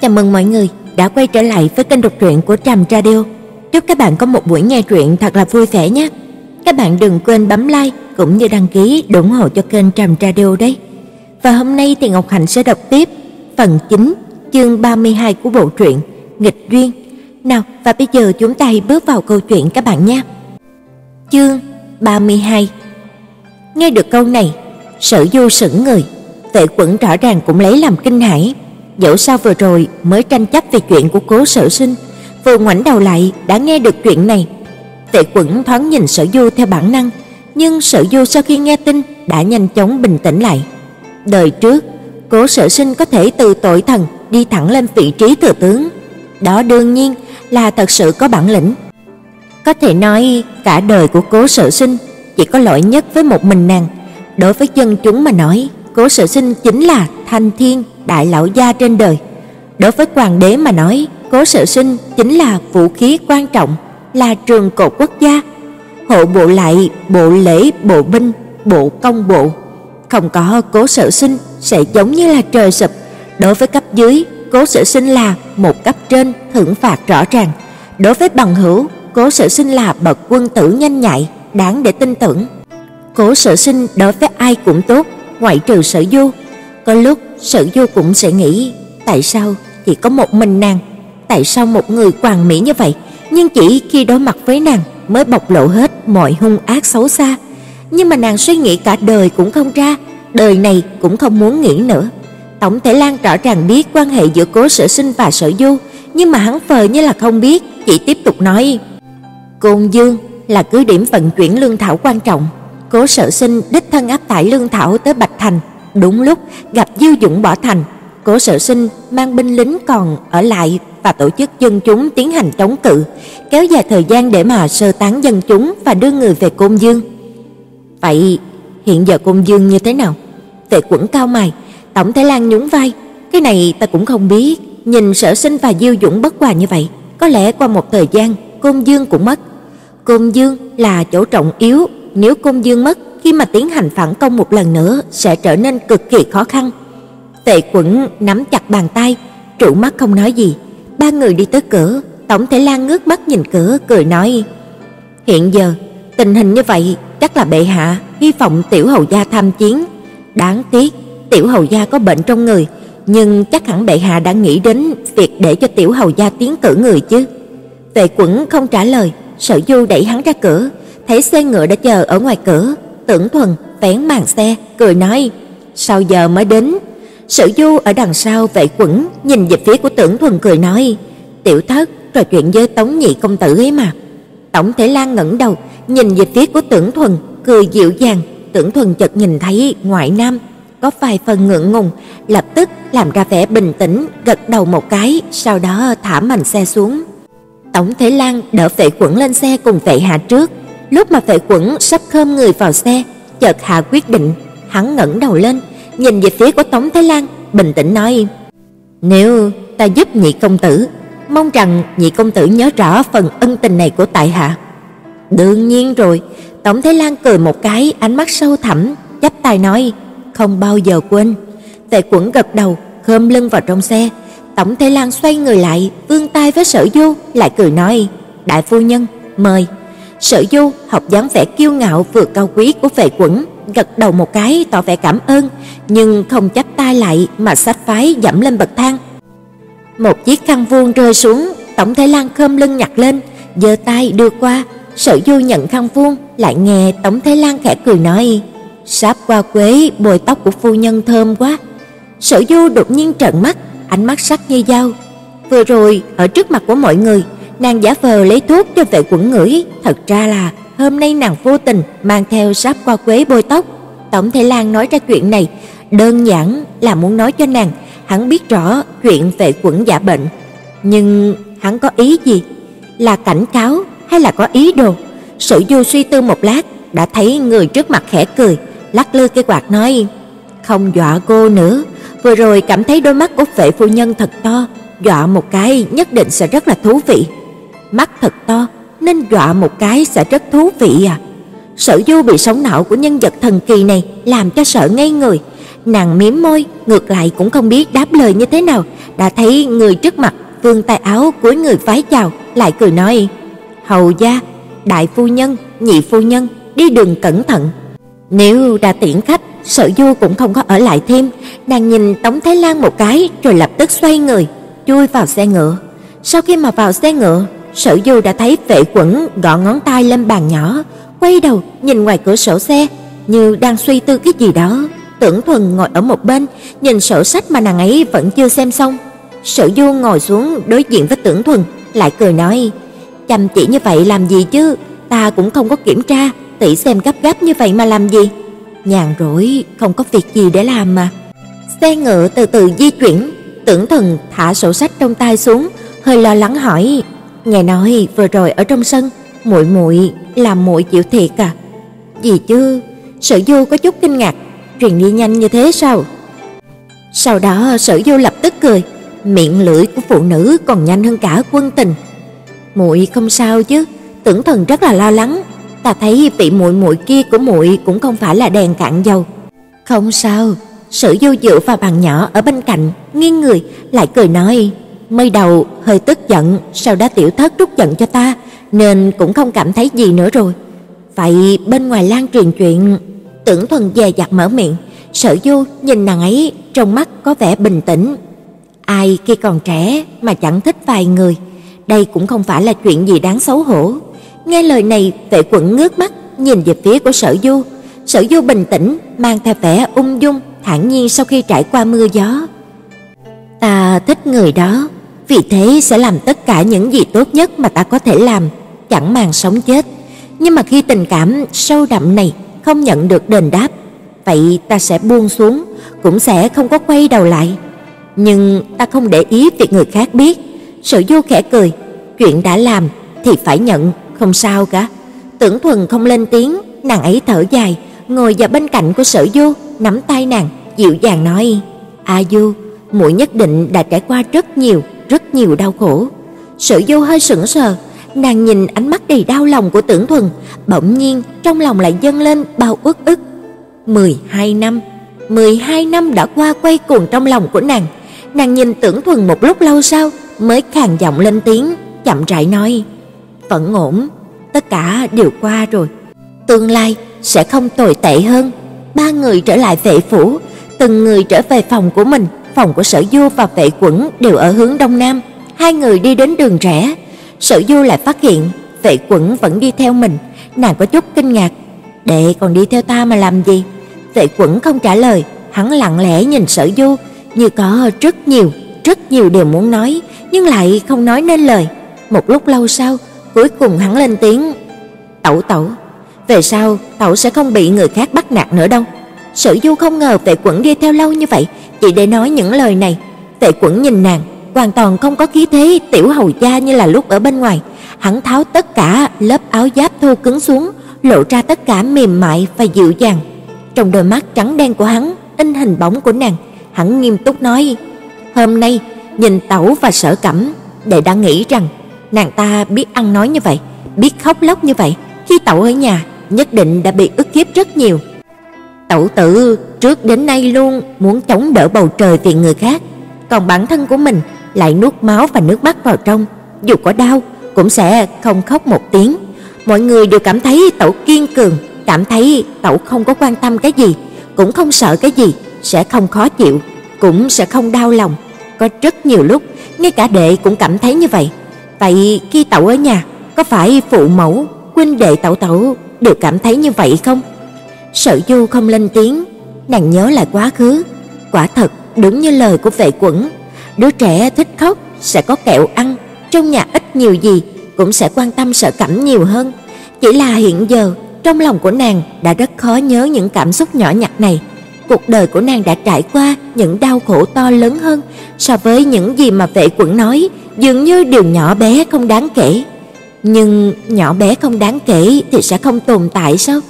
Chào mừng mọi người đã quay trở lại với kênh đọc truyện của Trầm Radio. Chúc các bạn có một buổi nghe truyện thật là vui vẻ nhé. Các bạn đừng quên bấm like cũng như đăng ký ủng hộ cho kênh Trầm Radio đấy. Và hôm nay thì Ngọc Hạnh sẽ đọc tiếp phần 9, chương 32 của bộ truyện Nghịch duyên. Nào, và bây giờ chúng ta hãy bước vào câu chuyện các bạn nhé. Chương 32. Nghe được câu này, Sở Du sững người, Vệ Quẩn rõ ràng cũng lấy làm kinh hãi. Dẫu sao vừa rồi mới tranh chấp về chuyện của Cố Sở Sinh, vừa ngoảnh đầu lại đã nghe được chuyện này. tệ Quẩn thoáng nhìn Sở Du theo bản năng, nhưng Sở Du sau khi nghe tin đã nhanh chóng bình tĩnh lại. Đời trước, Cố Sở Sinh có thể từ tội thần đi thẳng lên vị trí thừa tướng, đó đương nhiên là thật sự có bản lĩnh. Có thể nói cả đời của Cố Sở Sinh chỉ có lỗi nhất với một mình nàng. Đối với dân chúng mà nói, Cố Sở Sinh chính là thanh thiên đại lão gia trên đời. Đối với hoàng đế mà nói, Cố Sở Sinh chính là vũ khí quan trọng, là trường cột quốc gia. Hộ bộ lại, bộ lễ, bộ binh, bộ công bộ. Không có Cố Sở Sinh sẽ giống như là trời sụp. Đối với cấp dưới, Cố Sở Sinh là một cấp trên thưởng phạt rõ ràng. Đối với bằng hữu, Cố Sở Sinh là bậc quân tử nhanh nhạy, đáng để tin tưởng. Cố Sở Sinh đối với ai cũng tốt, ngoại trừ Sở Du. Có lúc Sở Du cũng sẽ nghĩ, tại sao chỉ có một mình nàng, tại sao một người hoàn mỹ như vậy, nhưng chỉ khi đối mặt với nàng mới bộc lộ hết mọi hung ác xấu xa. Nhưng mà nàng suy nghĩ cả đời cũng không ra, đời này cũng không muốn nghĩ nữa. Tổng Thể Lan rõ ràng biết quan hệ giữa Cố Sở Sinh và Sở Du, nhưng mà hắn phờ như là không biết, chỉ tiếp tục nói: "Côn Dương là cứ điểm vận chuyển lương thảo quan trọng, Cố Sở Sinh đích thân áp tải lương thảo tới Bạch Thành, đúng lúc gặp Diêu Dũng bỏ thành, Cố Sở Sinh mang binh lính còn ở lại và tổ chức dân chúng tiến hành chống cự, kéo dài thời gian để mà sơ tán dân chúng và đưa người về Côn Dương. Vậy hiện giờ Côn Dương như thế nào? Tệ Quẩn cao mày, Tổng Thái Lan nhún vai, cái này ta cũng không biết, nhìn Sở Sinh và Diêu Dũng bất hòa như vậy, có lẽ qua một thời gian Côn Dương cũng mất. Côn Dương là chỗ trọng yếu, nếu Côn Dương mất, khi mà tiến hành phản công một lần nữa sẽ trở nên cực kỳ khó khăn. Tệ Quẩn nắm chặt bàn tay, trụ mắt không nói gì. Ba người đi tới cửa, Tổng Thể Lan ngước mắt nhìn cửa cười nói: "Hiện giờ tình hình như vậy, chắc là bệ hạ hy vọng tiểu hầu gia tham chiến. Đáng tiếc, tiểu hầu gia có bệnh trong người, nhưng chắc hẳn bệ hạ đã nghĩ đến việc để cho tiểu hầu gia tiến cử người chứ." Tề Quẩn không trả lời, Sở Du đẩy hắn ra cửa, thấy xe ngựa đã chờ ở ngoài cửa, Tưởng Thuần vén màn xe, cười nói: "Sao giờ mới đến?" Sở Du ở đằng sau vệ quẩn nhìn về phía của Tưởng Thuần cười nói: "Tiểu thất trò chuyện với Tống nhị công tử ấy mà." Tổng Thể Lan ngẩng đầu, nhìn về phía của Tưởng Thuần, cười dịu dàng, Tưởng Thuần chợt nhìn thấy ngoại nam có vài phần ngượng ngùng, lập tức làm ra vẻ bình tĩnh, gật đầu một cái, sau đó thả mành xe xuống. Tổng Thể Lan đỡ Vệ Quẩn lên xe cùng Vệ Hạ trước, lúc mà Vệ Quẩn sắp khom người vào xe, chợt hạ quyết định, hắn ngẩng đầu lên, nhìn về phía của Tống Thái Lan, bình tĩnh nói: "Nếu ta giúp nhị công tử, mong rằng nhị công tử nhớ rõ phần ân tình này của tại hạ." Đương nhiên rồi, Tống Thái Lan cười một cái, ánh mắt sâu thẳm, chắp tay nói: "Không bao giờ quên." Tề Quẩn gật đầu, khom lưng vào trong xe. Tổng Thái Lan xoay người lại, vươn tay với Sở Du, lại cười nói: "Đại phu nhân, mời." Sở Du học dáng vẻ kiêu ngạo vừa cao quý của Vệ Quẩn, gật đầu một cái tỏ vẻ cảm ơn, nhưng không chắp tay lại mà sách phái dẫm lên bậc thang. Một chiếc khăn vuông rơi xuống, Tổng Thái Lan khom lưng nhặt lên, giơ tay đưa qua, Sở Du nhận khăn vuông, lại nghe Tổng Thái Lan khẽ cười nói: "Sáp qua quế bồi tóc của phu nhân thơm quá." Sở Du đột nhiên trợn mắt, ánh mắt sắc như dao. Vừa rồi ở trước mặt của mọi người, nàng giả vờ lấy thuốc cho vệ quẩn ngửi, thật ra là hôm nay nàng vô tình mang theo sáp qua quế bôi tóc. Tổng Thể Lan nói ra chuyện này, đơn giản là muốn nói cho nàng, hắn biết rõ chuyện vệ quẩn giả bệnh, nhưng hắn có ý gì? Là cảnh cáo hay là có ý đồ? Sử Du suy tư một lát, đã thấy người trước mặt khẽ cười, lắc lư cái quạt nói: "Không dọa cô nữa, vừa rồi cảm thấy đôi mắt của vệ phu nhân thật to, dọa một cái nhất định sẽ rất là thú vị." Mắt thật to, nên dọa một cái sẽ rất thú vị à. Sở Du bị sóng não của nhân vật thần kỳ này làm cho sợ ngây người, nàng mím môi, ngược lại cũng không biết đáp lời như thế nào, đã thấy người trước mặt vươn tay áo cúi người vái chào, lại cười nói: "Hầu gia, đại phu nhân, nhị phu nhân, đi đường cẩn thận." Nếu đã tiễn khách, Sở Du cũng không có ở lại thêm, nàng nhìn Tống Thái Lan một cái rồi lập tức xoay người, chui vào xe ngựa. Sau khi mà vào xe ngựa, Sở Du đã thấy Vệ Quẩn gõ ngón tay lên bàn nhỏ, quay đầu nhìn ngoài cửa sổ xe, như đang suy tư cái gì đó. Tưởng Thuần ngồi ở một bên, nhìn sổ sách mà nàng ấy vẫn chưa xem xong. Sở Du ngồi xuống đối diện với Tưởng Thuần, lại cười nói: "Chăm chỉ như vậy làm gì chứ, ta cũng không có kiểm tra, tỷ xem gấp gáp như vậy mà làm gì?" Nhàn rỗi, không có việc gì để làm mà. Xe ngựa từ từ di chuyển, Tưởng Thuần thả sổ sách trong tay xuống, hơi lo lắng hỏi: "Nghe nói vừa rồi ở trong sân, muội muội làm muội chịu thiệt à?" "Gì chứ?" Sở Du có chút kinh ngạc, "Truyền đi nhanh như thế sao?" Sau đó Sở Du lập tức cười, miệng lưỡi của phụ nữ còn nhanh hơn cả quân tình. "Muội không sao chứ?" Tưởng Thần rất là lo lắng, "Ta thấy vị muội muội kia của muội cũng không phải là đèn cạn dầu." "Không sao." Sở Du dựa vào bàn nhỏ ở bên cạnh, nghiêng người lại cười nói, "Mới đầu hơi tức giận, sau đó tiểu thất trút giận cho ta, nên cũng không cảm thấy gì nữa rồi." Vậy bên ngoài lan truyền chuyện, Tưởng Thuần dè dặt mở miệng, Sở Du nhìn nàng ấy, trong mắt có vẻ bình tĩnh. Ai khi còn trẻ mà chẳng thích vài người, đây cũng không phải là chuyện gì đáng xấu hổ. Nghe lời này, Vệ Quẩn ngước mắt nhìn về phía của Sở Du. Sở Du bình tĩnh, mang theo vẻ ung dung, thản nhiên sau khi trải qua mưa gió. Ta thích người đó, vì thế sẽ làm tất cả những gì tốt nhất mà ta có thể làm, chẳng màng sống chết. Nhưng mà khi tình cảm sâu đậm này không nhận được đền đáp, vậy ta sẽ buông xuống, cũng sẽ không có quay đầu lại. Nhưng ta không để ý việc người khác biết. Sở Du khẽ cười, chuyện đã làm thì phải nhận, không sao cả. Tưởng Thuần không lên tiếng, nàng ấy thở dài, ngồi vào bên cạnh của Sở Du, nắm tay nàng, dịu dàng nói: "A Du, muội nhất định đã trải qua rất nhiều, rất nhiều đau khổ." Sở Du hơi sững sờ, nàng nhìn ánh mắt đầy đau lòng của Tưởng Thuần, bỗng nhiên trong lòng lại dâng lên bao uất ức. 12 năm, 12 năm đã qua quay cuồng trong lòng của nàng. Nàng nhìn Tưởng Thuần một lúc lâu sau mới khàn giọng lên tiếng, chậm rãi nói: "Vẫn ổn, tất cả đều qua rồi. Tương lai sẽ không tồi tệ hơn." Ba người trở lại vệ phủ, từng người trở về phòng của mình, phòng của Sở Du và vệ quẩn đều ở hướng đông nam. Hai người đi đến đường rẽ, Sở Du lại phát hiện vệ quẩn vẫn đi theo mình, nàng có chút kinh ngạc. "Đệ còn đi theo ta mà làm gì?" Vệ quẩn không trả lời, hắn lặng lẽ nhìn Sở Du, như có rất nhiều, rất nhiều điều muốn nói, nhưng lại không nói nên lời. Một lúc lâu sau, cuối cùng hắn lên tiếng, "Tẩu tẩu, về sau tẩu sẽ không bị người khác bắt nạt nữa đâu." Sở Du không ngờ Vệ Quẩn đi theo lâu như vậy, chỉ để nói những lời này. Tệ Quẩn nhìn nàng, hoàn toàn không có khí thế tiểu hầu gia như là lúc ở bên ngoài. Hắn tháo tất cả lớp áo giáp thô cứng xuống, lộ ra tất cả mềm mại và dịu dàng. Trong đôi mắt trắng đen của hắn in hình bóng của nàng, hắn nghiêm túc nói: "Hôm nay nhìn Tẩu và Sở Cẩm, đệ đã nghĩ rằng nàng ta biết ăn nói như vậy, biết khóc lóc như vậy, khi Tẩu ở nhà nhất định đã bị ức hiếp rất nhiều." Tẩu tử trước đến nay luôn muốn chống đỡ bầu trời vì người khác, còn bản thân của mình lại nuốt máu và nước mắt vào trong, dù có đau cũng sẽ không khóc một tiếng. Mọi người đều cảm thấy Tẩu kiên cường, cảm thấy Tẩu không có quan tâm cái gì, cũng không sợ cái gì, sẽ không khó chịu, cũng sẽ không đau lòng. Có rất nhiều lúc, ngay cả đệ cũng cảm thấy như vậy. Vậy khi Tẩu ở nhà, có phải phụ mẫu, huynh đệ Tẩu Tẩu đều cảm thấy như vậy không? Sở Du không lên tiếng, nàng nhớ lại quá khứ, quả thật đúng như lời của vệ quẩn, đứa trẻ thích khóc sẽ có kẹo ăn, trong nhà ít nhiều gì cũng sẽ quan tâm sợ cảm nhiều hơn. Chỉ là hiện giờ, trong lòng của nàng đã rất khó nhớ những cảm xúc nhỏ nhặt này. Cuộc đời của nàng đã trải qua những đau khổ to lớn hơn so với những gì mà vệ quẩn nói, dường như điều nhỏ bé không đáng kể. Nhưng nhỏ bé không đáng kể thì sẽ không tồn tại sao?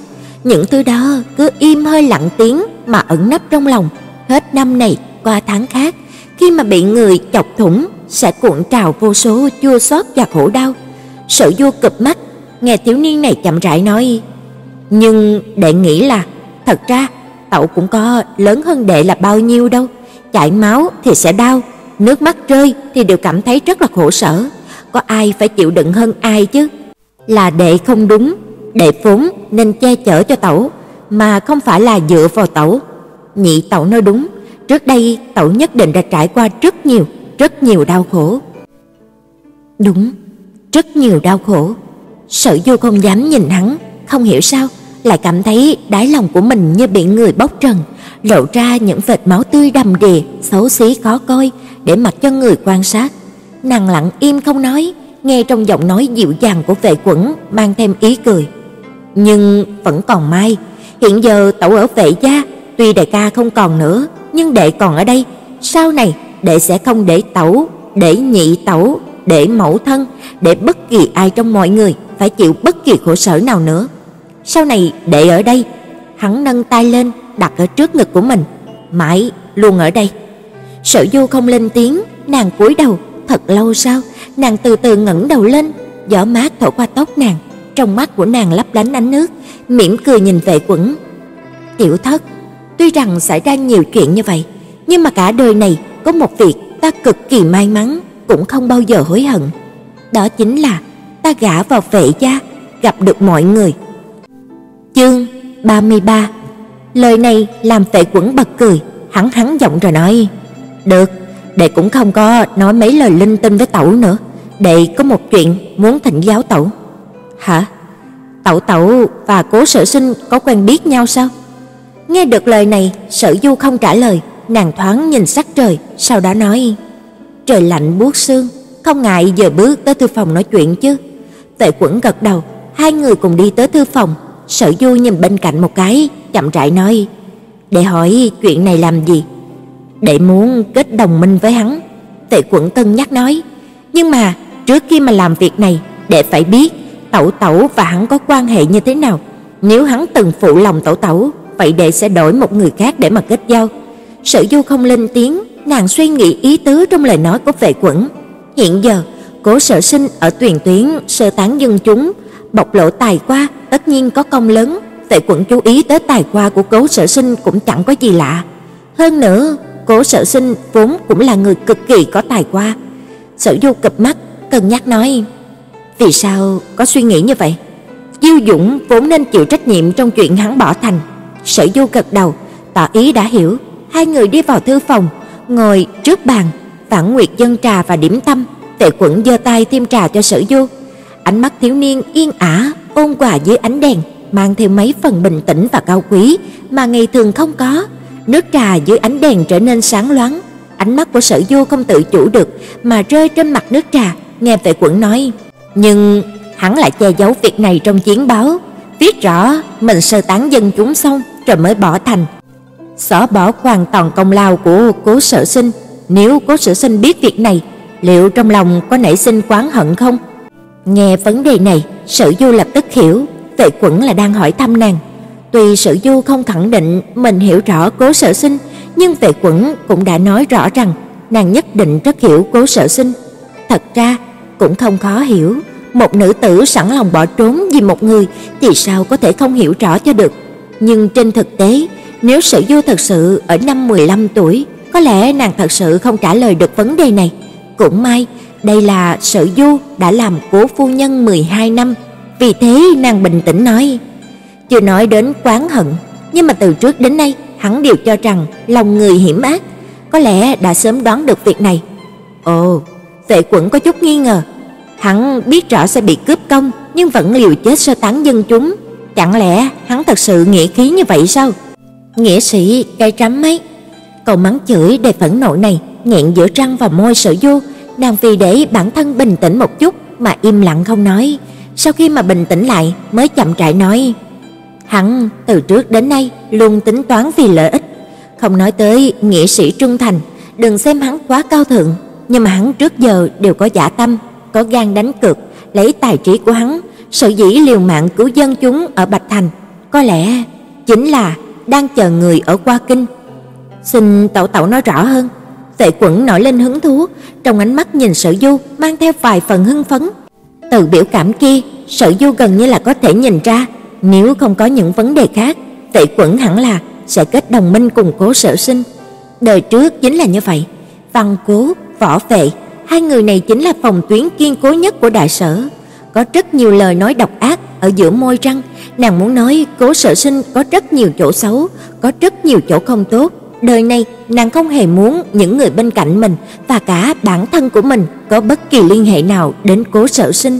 Những thứ đó cứ im hơi lặng tiếng mà ẩn nấp trong lòng, hết năm này qua tháng khác, khi mà bị người chọc thủng sẽ cuộn trào vô số chua xót và khổ đau. Sở Du cụp mắt, nghe thiếu niên này chậm rãi nói: "Nhưng đệ nghĩ là thật ra tẩu cũng có lớn hơn đệ là bao nhiêu đâu. Chảy máu thì sẽ đau, nước mắt rơi thì đều cảm thấy rất là khổ sở. Có ai phải chịu đựng hơn ai chứ? Là đệ không đúng, đệ vốn nên che chở cho tẩu, mà không phải là dựa vào tẩu. Nhị tẩu nói đúng, trước đây tẩu nhất định đã trải qua rất nhiều, rất nhiều đau khổ. Đúng, rất nhiều đau khổ. Sở Du không dám nhìn hắn, không hiểu sao lại cảm thấy đáy lòng của mình như bị người bóc trần, lộ ra những vệt máu tươi đầm đìa, xấu xí khó coi để mặc cho người quan sát. Nàng lặng im không nói, nghe trong giọng nói dịu dàng của vệ quẩn mang thêm ý cười. Nhưng vẫn còn mai, hiện giờ tẩu ở vệ gia, tuy đại ca không còn nữa, nhưng đệ còn ở đây, sau này đệ sẽ không để tẩu, để nhị tẩu, để mẫu thân, để bất kỳ ai trong mọi người phải chịu bất kỳ khổ sở nào nữa. Sau này đệ ở đây, hắn nâng tay lên đặt ở trước ngực của mình, mãi luôn ở đây. Sở Du không lên tiếng, nàng cúi đầu, thật lâu sau, nàng từ từ ngẩng đầu lên, gió mát thổi qua tóc nàng, trong mắt của nàng lấp lánh ánh nước, mỉm cười nhìn Vệ Quẩn. "Tiểu thất, tuy rằng xảy ra nhiều chuyện như vậy, nhưng mà cả đời này có một việc ta cực kỳ may mắn, cũng không bao giờ hối hận. Đó chính là ta gả vào Vệ gia, gặp được mọi người." Chương 33 Lời này làm Vệ Quẩn bật cười, hắn hắn giọng rồi nói: "Được, đệ cũng không có nói mấy lời linh tinh với tẩu nữa, đệ có một chuyện muốn thỉnh giáo tẩu." "Hả? Tẩu tẩu và Cố Sở Sinh có quen biết nhau sao?" Nghe được lời này, Sở Du không trả lời, nàng thoáng nhìn sắc trời, sau đó nói: "Trời lạnh buốt xương, không ngại giờ bước tới thư phòng nói chuyện chứ." tệ Quẩn gật đầu, hai người cùng đi tới thư phòng, Sở Du nhìn bên cạnh một cái, chậm rãi nói: "Để hỏi chuyện này làm gì?" "Để muốn kết đồng minh với hắn." Tệ Quẩn Tân nhắc nói: "Nhưng mà trước khi mà làm việc này, để phải biết Tẩu Tẩu và hắn có quan hệ như thế nào. Nếu hắn từng phụ lòng Tẩu Tẩu, vậy đệ sẽ đổi một người khác để mà kết giao." Sở Du không lên tiếng, nàng suy nghĩ ý tứ trong lời nói của Vệ Quẩn. Hiện giờ, Cố Sở Sinh ở Tuyền Tuyến sơ tán dân chúng, bộc lộ tài qua, tất nhiên có công lớn, Vệ Quận chú ý tới tài qua của Cố Sở Sinh cũng chẳng có gì lạ. Hơn nữa, Cố Sở Sinh vốn cũng là người cực kỳ có tài qua. Sở Du cụp mắt, cân nhắc nói: "Vì sao có suy nghĩ như vậy?" Diêu Dũng vốn nên chịu trách nhiệm trong chuyện hắn bỏ thành. Sở Du gật đầu, tỏ ý đã hiểu. Hai người đi vào thư phòng, ngồi trước bàn, Phản Nguyệt dân trà và điểm tâm, Tệ Quẩn giơ tay tiêm trà cho Sở Du. Ánh mắt thiếu niên yên ả, ôn hòa dưới ánh đèn, mang theo mấy phần bình tĩnh và cao quý mà ngày thường không có. Nước trà dưới ánh đèn trở nên sáng loáng, ánh mắt của Sở Du không tự chủ được mà rơi trên mặt nước trà, nghe Tệ Quẩn nói: "Nhưng hắn lại che giấu việc này trong chiến báo, viết rõ mình sơ tán dân chúng xong rồi mới bỏ thành, xóa bỏ hoàn toàn công lao của Cố Sở Sinh, nếu Cố Sở Sinh biết việc này, liệu trong lòng có nảy sinh oán hận không?" Nghe vấn đề này, Sở Du lập tức hiểu, Vệ Quẩn là đang hỏi thăm nàng. Tuy Sở Du không khẳng định mình hiểu rõ Cố Sở Sinh, nhưng Vệ Quẩn cũng đã nói rõ rằng nàng nhất định rất hiểu Cố Sở Sinh. Thật ra, cũng không khó hiểu, một nữ tử sẵn lòng bỏ trốn vì một người thì sao có thể không hiểu rõ cho được. Nhưng trên thực tế, nếu Sử Du thật sự ở năm 15 tuổi, có lẽ nàng thật sự không trả lời được vấn đề này. Cũng may, đây là Sử Du đã làm cố phu nhân 12 năm, vì thế nàng bình tĩnh nói: "Chưa nói đến quán hận, nhưng mà từ trước đến nay, hắn đều cho rằng lòng người hiểm ác, có lẽ đã sớm đoán được việc này." Ồ, Tệ Quẩn có chút nghi ngờ. Hắn biết rõ sẽ bị cướp công, nhưng vẫn liều chết sơ tán dân chúng, chẳng lẽ hắn thật sự nghĩa khí như vậy sao? Nghĩa sĩ cay trắm mấy. Cậu mắng chửi đầy phẫn nộ này nghẹn giữa răng và môi Sở Du, nàng vì để bản thân bình tĩnh một chút mà im lặng không nói. Sau khi mà bình tĩnh lại mới chậm rãi nói: "Hắn từ trước đến nay luôn tính toán vì lợi ích, không nói tới nghĩa sĩ trung thành, đừng xem hắn quá cao thượng, nhưng mà hắn trước giờ đều có giả tâm, có gan đánh cược, lấy tài trí của hắn, sở dĩ liều mạng cứu dân chúng ở Bạch Thành, có lẽ chính là đang chờ người ở qua kinh. Xin tẩu tẩu nói rõ hơn." Tệ Quẩn nổi lên hứng thú, trong ánh mắt nhìn Sở Du mang theo vài phần hưng phấn. Từ biểu cảm kia, Sở Du gần như là có thể nhìn ra, nếu không có những vấn đề khác, Tệ Quẩn hẳn là sẽ kết đồng minh cùng Cố Sở Sinh. Đời trước chính là như vậy, Văn Cố, Võ Vệ, hai người này chính là phòng tuyến kiên cố nhất của đại sở. Có rất nhiều lời nói độc ác ở giữa môi răng, nàng muốn nói Cố Sở Sinh có rất nhiều chỗ xấu, có rất nhiều chỗ không tốt. Đời này nàng không hề muốn những người bên cạnh mình và cả bản thân của mình có bất kỳ liên hệ nào đến Cố Sở Sinh.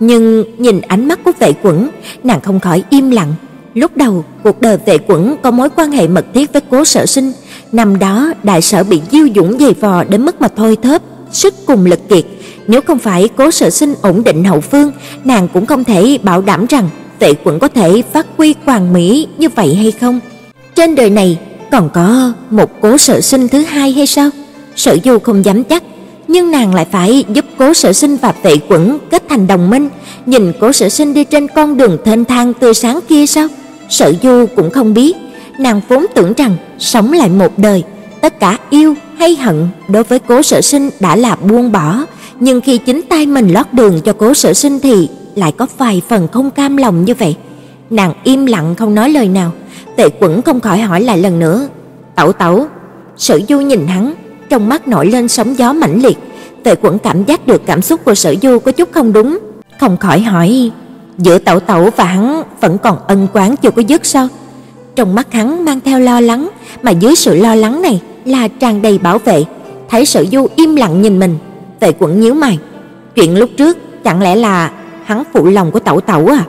Nhưng nhìn ánh mắt của Vệ Quẩn, nàng không khỏi im lặng. Lúc đầu, cuộc đời Vệ Quẩn có mối quan hệ mật thiết với Cố Sở Sinh, năm đó đại sở bị Diêu Dũng giày vò đến mức mà thôi thớp, sức cùng lực kiệt, nếu không phải Cố Sở Sinh ổn định hậu phương, nàng cũng không thể bảo đảm rằng Vệ Quẩn có thể phát huy hoàn mỹ như vậy hay không. Trên đời này còn có một Cố Sở Sinh thứ hai hay sao? Sở Du không dám chắc, nhưng nàng lại phải giúp Cố Sở Sinh và Vệ Quẩn kết thành đồng minh, nhìn Cố Sở Sinh đi trên con đường thênh thang tươi sáng kia sao? Sở Du cũng không biết, nàng vốn tưởng rằng sống lại một đời, tất cả yêu hay hận đối với Cố Sở Sinh đã là buông bỏ, nhưng khi chính tay mình lót đường cho Cố Sở Sinh thì lại có vài phần không cam lòng như vậy. Nàng im lặng không nói lời nào, Tệ Quẩn không khỏi hỏi lại lần nữa, "Tẩu tẩu?" Sở Du nhìn hắn, trong mắt nổi lên sóng gió mãnh liệt, Tệ Quẩn cảm giác được cảm xúc của Sở Du có chút không đúng, không khỏi hỏi, "Giữa tẩu tẩu và hắn vẫn còn ân oán chưa có dứt sao?" Trong mắt hắn mang theo lo lắng, mà dưới sự lo lắng này là tràn đầy bảo vệ. Thấy Sở Du im lặng nhìn mình, Tề Quẩn nhíu mày, chuyện lúc trước chẳng lẽ là hắn phụ lòng của tẩu tẩu à?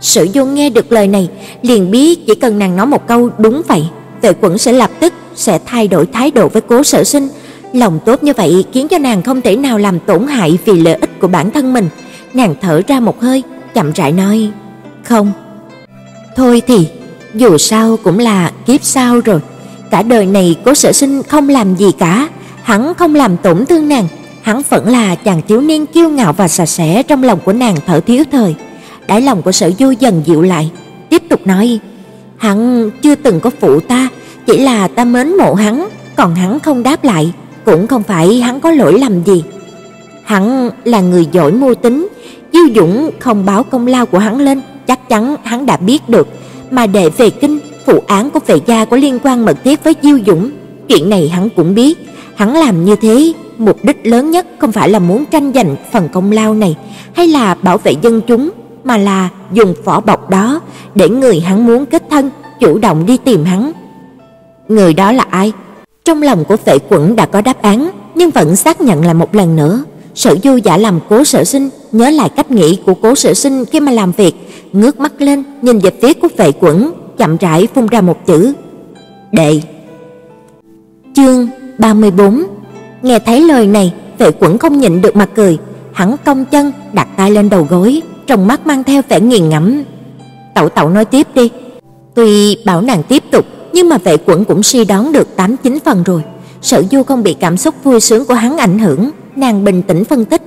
Sở Du nghe được lời này, liền biết chỉ cần nàng nói một câu đúng vậy, Tề Quẩn sẽ lập tức sẽ thay đổi thái độ với Cố Sở Sinh. Lòng tốt như vậy khiến cho nàng không thể nào làm tổn hại vì lợi ích của bản thân mình. Nàng thở ra một hơi, chậm rãi nói: "Không. Thôi thì, dù sao cũng là kiếp sau rồi, cả đời này Cố Sở Sinh không làm gì cả, hắn không làm tổn thương nàng, hắn vẫn là chàng thiếu niên kiêu ngạo và sạch sẽ trong lòng của nàng thở thiếu thời. Đáy lòng của Sở Du dần dịu lại, tiếp tục nói: "Hắn chưa từng có phụ ta, chỉ là ta mến mộ hắn, còn hắn không đáp lại, cũng không phải hắn có lỗi lầm gì. Hắn là người giỏi mưu tính, Diêu Dũng không báo công lao của hắn lên, chắc chắn hắn đã biết được, mà đệ về kinh, phụ án của vệ gia có liên quan mật thiết với Diêu Dũng, chuyện này hắn cũng biết, hắn làm như thế mục đích lớn nhất không phải là muốn tranh giành phần công lao này hay là bảo vệ dân chúng, mà là dùng vỏ bọc đó để người hắn muốn kết thân chủ động đi tìm hắn. Người đó là ai? Trong lòng của Vệ Quẩn đã có đáp án, nhưng vẫn xác nhận lại một lần nữa. Sở Du giả làm Cố Sở Sinh, nhớ lại cách nghĩ của Cố Sở Sinh khi mà làm việc, ngước mắt lên, nhìn về phía của Vệ Quẩn, chậm rãi phun ra một chữ: "Đệ." Chương 34 Nghe thấy lời này, Vệ Quẩn không nhịn được mà cười, hắn cong chân, đặt tay lên đầu gối, trong mắt mang theo vẻ nghiền ngẫm. "Tẩu tẩu nói tiếp đi." Tuy bảo nàng tiếp tục, nhưng mà Vệ Quẩn cũng suy đoán được tám chín phần rồi. Sở Du không bị cảm xúc vui sướng của hắn ảnh hưởng, nàng bình tĩnh phân tích.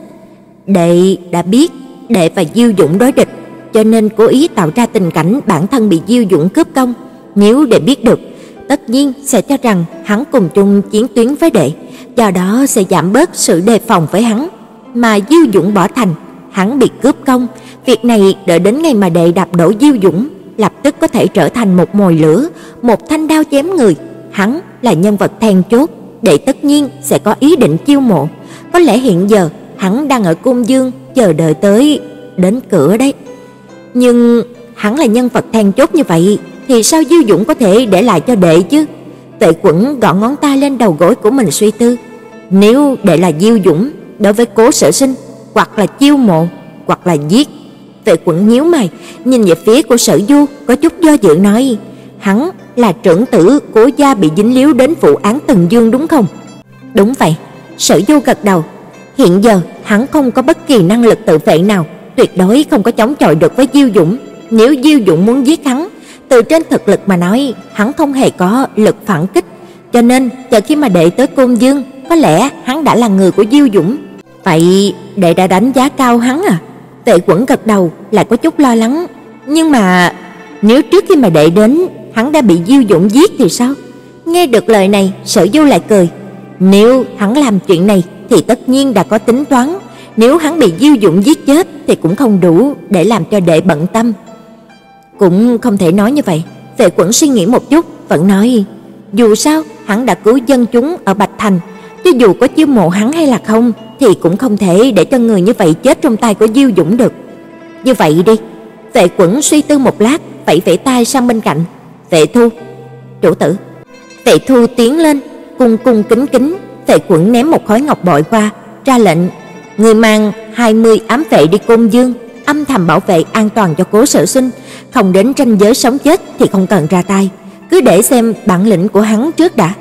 Đệ đã biết đệ và Diêu Dũng đối địch, cho nên cố ý tạo ra tình cảnh bản thân bị Diêu Dũng cướp công. Nếu đệ biết được, tất nhiên sẽ cho rằng hắn cùng chung chiến tuyến với đệ, do đó sẽ giảm bớt sự đề phòng với hắn. Mà Diêu Dũng bỏ thành, hắn bị cướp công, việc này đợi đến ngày mà đệ đạp đổ Diêu Dũng, lập tức có thể trở thành một mồi lửa, một thanh đao chém người. Hắn là nhân vật then chốt, đệ tất nhiên sẽ có ý định chiêu mộ. Có lẽ hiện giờ hắn đang ở cung dương chờ đợi tới đến cửa đấy. Nhưng hắn là nhân vật then chốt như vậy thì sao Diêu Dũng có thể để lại cho đệ chứ? Tệ Quẩn gõ ngón tay lên đầu gối của mình suy tư. Nếu đệ là Diêu Dũng đối với Cố Sở Sinh, hoặc là chiêu mộ, hoặc là giết. Tệ Quẩn nhíu mày, nhìn về phía của Sở Du, có chút do dự nói: "Hắn là trưởng tử Cố gia bị dính líu đến vụ án Tần Dương đúng không?" "Đúng vậy." Sở Du gật đầu. Hiện giờ hắn không có bất kỳ năng lực tự vệ nào, tuyệt đối không có chống chọi được với Diêu Dũng. Nếu Diêu Dũng muốn giết hắn, từ trên thực lực mà nói, hắn không hề có lực phản kích, cho nên chờ khi mà đệ tới Côn Dương, có lẽ hắn đã là người của Diêu Dũng. Vậy đệ đã đánh giá cao hắn à? Tệ Quẩn gật đầu, lại có chút lo lắng, nhưng mà nếu trước khi mà đệ đến, hắn đã bị Diêu Dũng giết thì sao? Nghe được lời này, Sở Du lại cười. Nếu hắn làm chuyện này thì tất nhiên đã có tính toán, nếu hắn bị Diêu Dũng giết chết thì cũng không đủ để làm cho đệ bận tâm. Cũng không thể nói như vậy, Vệ Quẩn suy nghĩ một chút, vẫn nói: "Dù sao, hắn đã cứu dân chúng ở Bạch Thành, cho dù có chiêu mộ hắn hay là không thì cũng không thể để cho người như vậy chết trong tay của Diêu Dũng được. Như vậy đi." Vệ Quẩn suy tư một lát, vẫy vẫy tay sang bên cạnh. "Vệ Thu, chủ tử." Vệ Thu tiến lên, cung cung kính kính, Vệ Quẩn ném một khối ngọc bội qua, ra lệnh: "Người mang 20 ám vệ đi Côn Dương, âm thầm bảo vệ an toàn cho Cố Sở Sinh, không đến tranh giới sống chết thì không cần ra tay, cứ để xem bản lĩnh của hắn trước đã."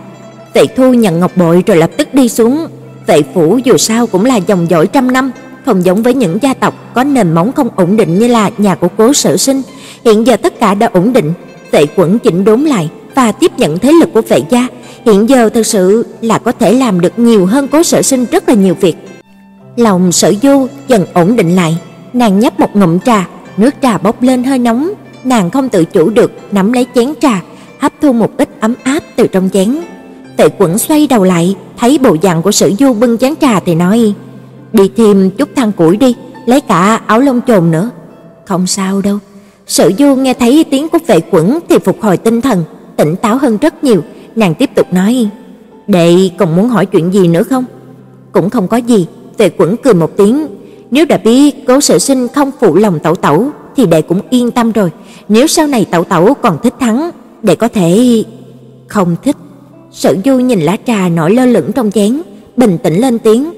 Vệ Thu nhận ngọc bội rồi lập tức đi xuống. Vệ phủ dù sao cũng là dòng dõi trăm năm, không giống với những gia tộc có nền móng không ổn định như là nhà của Cố Sở Sinh. Hiện giờ tất cả đã ổn định, Vệ Quẩn chỉnh đốn lại và tiếp nhận thế lực của Vệ gia, hiện giờ thật sự là có thể làm được nhiều hơn Cố Sở Sinh rất là nhiều việc. Lòng Sở Du dần ổn định lại, nàng nhấp một ngụm trà, nước trà bốc lên hơi nóng, nàng không tự chủ được nắm lấy chén trà, hấp thu một ít ấm áp từ trong chén. Tệ Quẩn xoay đầu lại, thấy bộ dạng của Sử Du bưng chén trà thì nói: "Đi thêm chút than củi đi, lấy cả áo lông chồn nữa." "Không sao đâu." Sử Du nghe thấy tiếng của Vệ Quẩn thì phục hồi tinh thần, tỉnh táo hơn rất nhiều, nàng tiếp tục nói: "Đệ còn muốn hỏi chuyện gì nữa không?" "Cũng không có gì." Vệ Quẩn cười một tiếng, nếu đã biết Cố Sở Sinh không phụ lòng Tẩu Tẩu thì đệ cũng yên tâm rồi, nếu sau này Tẩu Tẩu còn thích hắn, đệ có thể không thích. Sở Du nhìn lá trà nổi lơ lửng trong chén, bình tĩnh lên tiếng,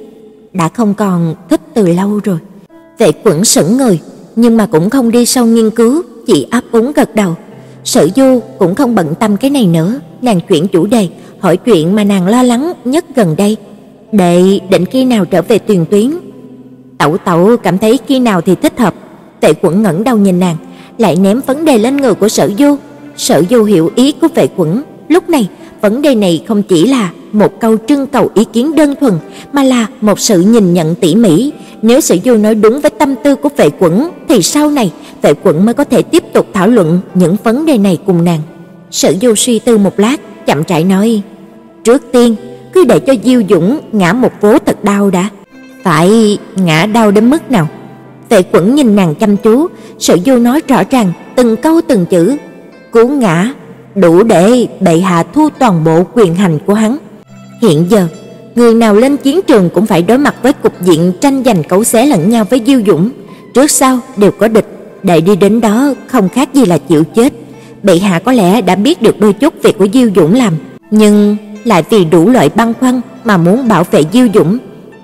đã không còn thích từ lâu rồi. Vệ Quẩn sững người, nhưng mà cũng không đi sâu nghiên cứu, chỉ áp úng gật đầu. Sở Du cũng không bận tâm cái này nữa, nàng chuyển chủ đề, hỏi chuyện mà nàng lo lắng nhất gần đây. Đệ định khi nào trở về Tuyền Tuyến? Tẩu Tẩu cảm thấy khi nào thì thích hợp. Tệ Quẩn ngẩng đầu nhìn nàng, lại ném vấn đề lên người của Sở Du. Sở Du hiểu ý của Vệ Quẩn, lúc này vấn đề này không chỉ là một câu trưng cầu ý kiến đơn thuần, mà là một sự nhìn nhận tỉ mỉ. Nếu Sở Du nói đúng với tâm tư của Vệ Quẩn thì sau này Vệ Quẩn mới có thể tiếp tục thảo luận những vấn đề này cùng nàng. Sở Du suy tư một lát, chậm rãi nói: "Trước tiên, cứ để cho Diêu Dũng ngã một vố thật đau đã." "Phải ngã đau đến mức nào?" Vệ Quẩn nhìn nàng chăm chú, Sở Du nói rõ ràng từng câu từng chữ, "Cú ngã đủ để bệ hạ thu toàn bộ quyền hành của hắn. Hiện giờ, người nào lên chiến trường cũng phải đối mặt với cục diện tranh giành cấu xé lẫn nhau với Diêu Dũng, trước sau đều có địch, đại đi đến đó không khác gì là chịu chết. Bệ hạ có lẽ đã biết được đôi chút việc của Diêu Dũng làm, nhưng lại vì đủ loại băn khoăn mà muốn bảo vệ Diêu Dũng,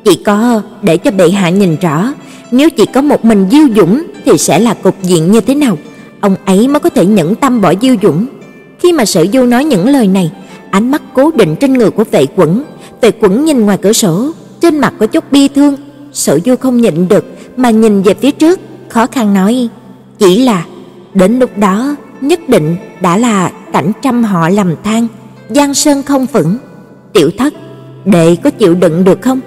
chỉ có để cho bệ hạ nhìn rõ, nếu chỉ có một mình Diêu Dũng thì sẽ là cục diện như thế nào, ông ấy mới có thể nhẫn tâm bỏ Diêu Dũng. Khi mà Sở Du nói những lời này, ánh mắt cố định trên người của Vệ Quẩn, Vệ Quẩn nhìn ngoài cửa sổ, trên mặt có chút bi thương, Sở Du không nhịn được mà nhìn về phía trước, khó khăn nói: "Chỉ là đến lúc đó nhất định đã là cảnh trăm họ lầm than, giang sơn không vững. Tiểu thất, đệ có chịu đựng được không?"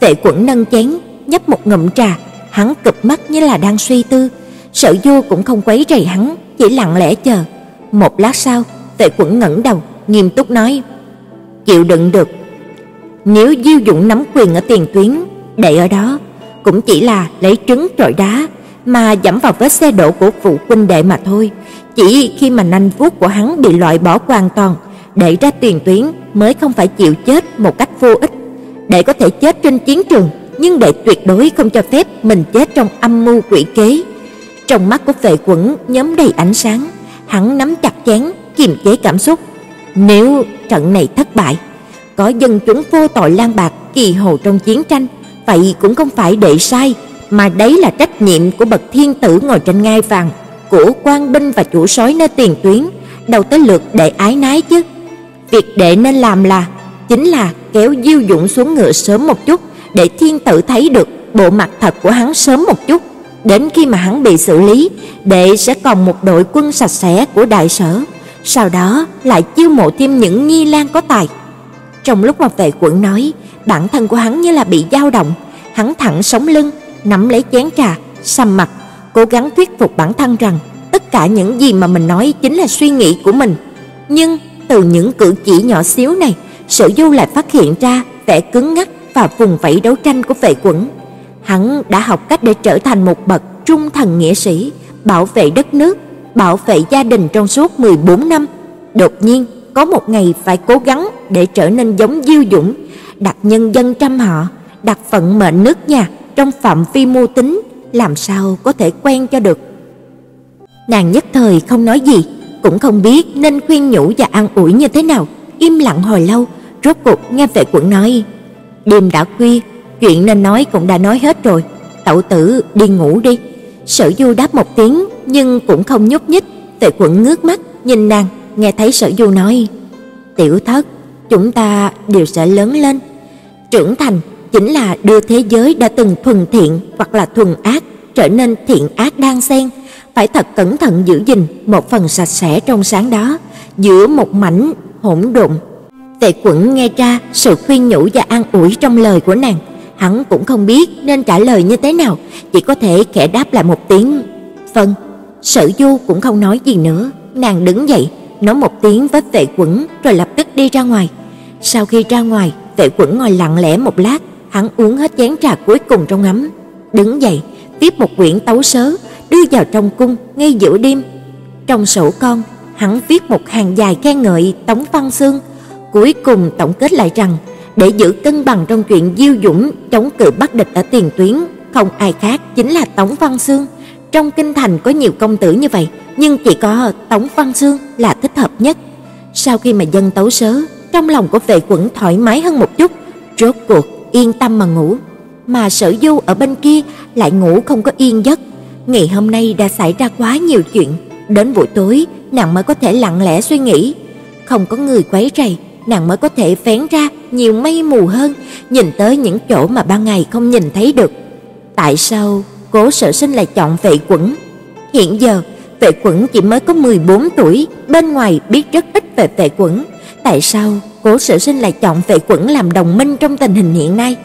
Vệ Quẩn nâng chén, nhấp một ngụm trà, hắn cụp mắt như là đang suy tư. Sở Du cũng không quấy rầy hắn, chỉ lặng lẽ chờ. Một lát sau, Tệ Quẩn ngẩng đầu, nghiêm túc nói: "Chịu đựng được. Nếu Diêu Dũng nắm quyền ở tiền tuyến, để ở đó cũng chỉ là lấy trứng trọi đá mà dẫm vào vết xe đổ của phụ huynh đệ mà thôi. Chỉ khi mà nanh vuốt của hắn bị loại bỏ hoàn toàn, để ra tiền tuyến mới không phải chịu chết một cách vô ích. Để có thể chết trên chiến trường, nhưng đệ tuyệt đối không cho phép mình chết trong âm mưu quỷ kế." Trong mắt của Vệ Quẩn nhóm đầy ánh sáng, hắn nắm chặt chén, kiềm chế cảm xúc. Nếu trận này thất bại, có dân chúng vô tội lang bạc kỳ hồ trong chiến tranh, vậy cũng không phải đệ sai, mà đấy là trách nhiệm của bậc thiên tử ngồi trên ngai vàng, của quan binh và chủ sói nơi tiền tuyến, đầu tới lượt đệ ái nái chứ. Việc đệ nên làm là chính là kéo Diêu dũng xuống ngựa sớm một chút để thiên tử thấy được bộ mặt thật của hắn sớm một chút. Đến khi mà hắn bị xử lý, đệ sẽ còn một đội quân sạch sẽ của đại sở, sau đó lại chiêu mộ thêm những nhi lan có tài. Trong lúc mà vệ quận nói, bản thân của hắn như là bị dao động, hắn thẳng sống lưng, nắm lấy chén trà, sầm mặt, cố gắng thuyết phục bản thân rằng tất cả những gì mà mình nói chính là suy nghĩ của mình. Nhưng từ những cử chỉ nhỏ xíu này, Sở Du lại phát hiện ra vẻ cứng ngắc và vùng vẫy đấu tranh của vệ quận. Hắn đã học cách để trở thành một bậc trung thần nghĩa sĩ, bảo vệ đất nước, bảo vệ gia đình trong suốt 14 năm, đột nhiên có một ngày phải cố gắng để trở nên giống Diêu Dũng, đặt nhân dân trăm họ, đặt phận mệnh nước nhà trong phạm vi mưu tính, làm sao có thể quen cho được. Nàng nhất thời không nói gì, cũng không biết nên khuyên nhủ và an ủi như thế nào, im lặng hồi lâu, rốt cuộc nghe vệ quận nói: "Đêm đã khuya, chuyện nên nói cũng đã nói hết rồi, tẩu tử đi ngủ đi." Sở Du đáp một tiếng nhưng cũng không nhúc nhích, tề quẩn ngước mắt nhìn nàng, nghe thấy Sở Du nói: "Tiểu thất, chúng ta đều sẽ lớn lên, trưởng thành chính là đưa thế giới đã từng thuần thiện hoặc là thuần ác trở nên thiện ác đang xen, phải thật cẩn thận giữ gìn một phần sạch sẽ trong sáng đó giữa một mảnh hỗn độn. Tề Quẩn nghe ra sự khuyên nhủ và an ủi trong lời của nàng, hắn cũng không biết nên trả lời như thế nào, chỉ có thể khẽ đáp lại một tiếng, "Vâng." Sở Du cũng không nói gì nữa, nàng đứng dậy, nói một tiếng với Vệ Quẩn rồi lập tức đi ra ngoài. Sau khi ra ngoài, Vệ Quẩn ngồi lặng lẽ một lát, hắn uống hết chén trà cuối cùng trong ấm, đứng dậy, viết một quyển tấu sớ, đưa vào trong cung ngay giữa đêm. Trong sổ con, hắn viết một hàng dài khen ngợi Tống Văn Xương, cuối cùng tổng kết lại rằng để giữ cân bằng trong chuyện Diêu Dũng chống cự Bắc địch ở tiền tuyến, không ai khác chính là Tống Văn Xương. Trong kinh thành có nhiều công tử như vậy, nhưng chỉ có Tống Văn Xương là thích hợp nhất. Sau khi mà dân tấu sớ, trong lòng của vệ quẩn thoải mái hơn một chút, rốt cuộc yên tâm mà ngủ. Mà Sở Du ở bên kia lại ngủ không có yên giấc. Ngày hôm nay đã xảy ra quá nhiều chuyện, đến buổi tối nàng mới có thể lặng lẽ suy nghĩ, không có người quấy rầy, nàng mới có thể phén ra nhiều mây mù hơn, nhìn tới những chỗ mà ban ngày không nhìn thấy được. Tại sao Cố Sở Sinh lại chọn Vệ Quẩn? Hiện giờ, Vệ Quẩn chỉ mới có 14 tuổi, bên ngoài biết rất ít về Vệ Quẩn, tại sao Cố Sở Sinh lại chọn Vệ Quẩn làm đồng minh trong tình hình hiện nay?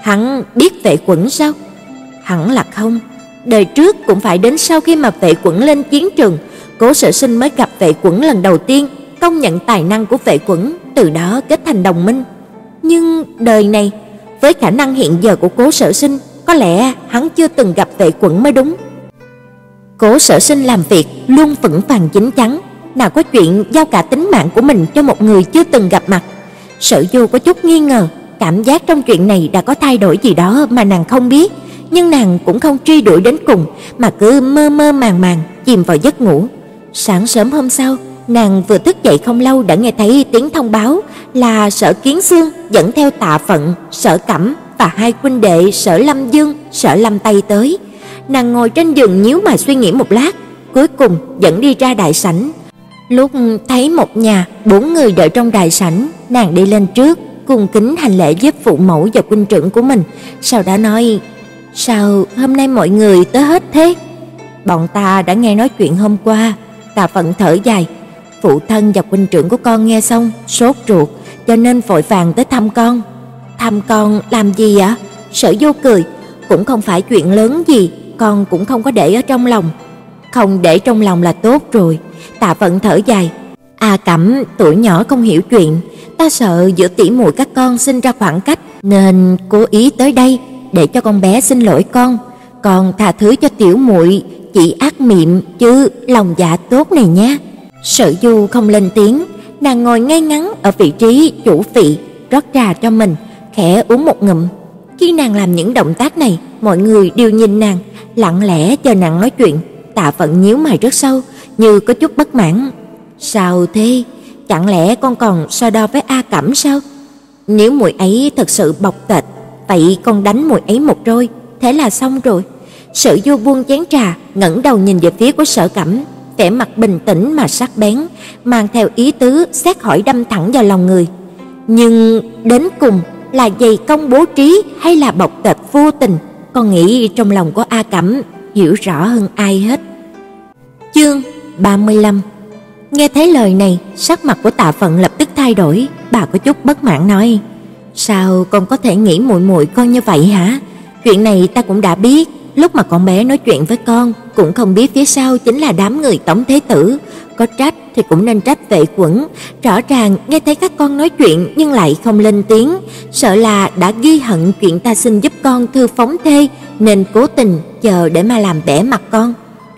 Hắn biết Vệ Quẩn sao? Hẳn là không. Đời trước cũng phải đến sau khi mà Vệ Quẩn lên chiến trường, Cố Sở Sinh mới gặp Vệ Quẩn lần đầu tiên, công nhận tài năng của Vệ Quẩn, từ đó kết thành đồng minh. Nhưng đời này, với khả năng hiện giờ của Cố Sở Sinh, có lẽ hắn chưa từng gặp Vệ Quẩn mới đúng. Cố Sở Sinh làm việc luôn vững vàng chính chắn, nào có chuyện giao cả tính mạng của mình cho một người chưa từng gặp mặt. Sở Du có chút nghi ngờ, cảm giác trong chuyện này đã có thay đổi gì đó mà nàng không biết, nhưng nàng cũng không truy đuổi đến cùng mà cứ mơ mơ màng màng chìm vào giấc ngủ. Sáng sớm hôm sau, nàng vừa thức dậy không lâu đã nghe thấy tiếng thông báo là Sở Kiến Xương dẫn theo Tạ Phận, Sở Cẩm và hai huynh đệ Sở Lâm Dương, Sở Lâm Tây tới. Nàng ngồi trên giường nhíu mày suy nghĩ một lát, cuối cùng dẫn đi ra đại sảnh. Lúc thấy một nhà bốn người đợi trong đại sảnh, nàng đi lên trước, cung kính hành lễ với phụ mẫu và huynh trưởng của mình, sau đó nói: "Sao hôm nay mọi người tới hết thế?" Bọn ta đã nghe nói chuyện hôm qua, ta phận thở dài, phụ thân và huynh trưởng của con nghe xong sốt ruột, cho nên vội vàng tới thăm con. Thăm con làm gì ạ? Sở Vô cười, cũng không phải chuyện lớn gì, con cũng không có để ở trong lòng. Không để trong lòng là tốt rồi. Tạ Vận thở dài, A Cẩm tuổi nhỏ không hiểu chuyện, ta sợ giữa tỷ muội các con sinh ra khoảng cách nên cố ý tới đây để cho con bé xin lỗi con. Con tha thứ cho tiểu muội, chỉ ác miệng chứ lòng dạ tốt này nhé. Sở Du không lên tiếng, nàng ngồi ngay ngắn ở vị trí chủ vị, rót trà cho mình, khẽ uống một ngụm. Khi nàng làm những động tác này, mọi người đều nhìn nàng, lặng lẽ chờ nàng nói chuyện. Tạ Vận nhíu mày rất sâu, như có chút bất mãn. "Sao thế? Chẳng lẽ con còn so đo với A Cẩm sao? Nếu muội ấy thật sự bộc tệch, vậy con đánh muội ấy một roi, thế là xong rồi." Sở Du buông chén trà, ngẩng đầu nhìn về phía của Sở Cẩm, vẻ mặt bình tĩnh mà sắc bén, mang theo ý tứ xét hỏi đâm thẳng vào lòng người. Nhưng đến cùng là dày công bố trí hay là bộc tệch vô tình, con nghĩ trong lòng của A Cẩm hiểu rõ hơn ai hết. Chương 35 Nghe thấy lời này, sắc mặt của Tạ Phận lập tức thay đổi, bà có chút bất mãn nói: "Sao con có thể nghĩ muội muội con như vậy hả? Chuyện này ta cũng đã biết, lúc mà con bé nói chuyện với con, cũng không biết phía sau chính là đám người tổng Thế tử, có trách thì cũng nên trách vệ quẩn, rõ ràng nghe thấy các con nói chuyện nhưng lại không lên tiếng, sợ là đã ghi hận chuyện ta xin giúp con thư phóng thê nên cố tình chờ để mà làm bẻ mặt con.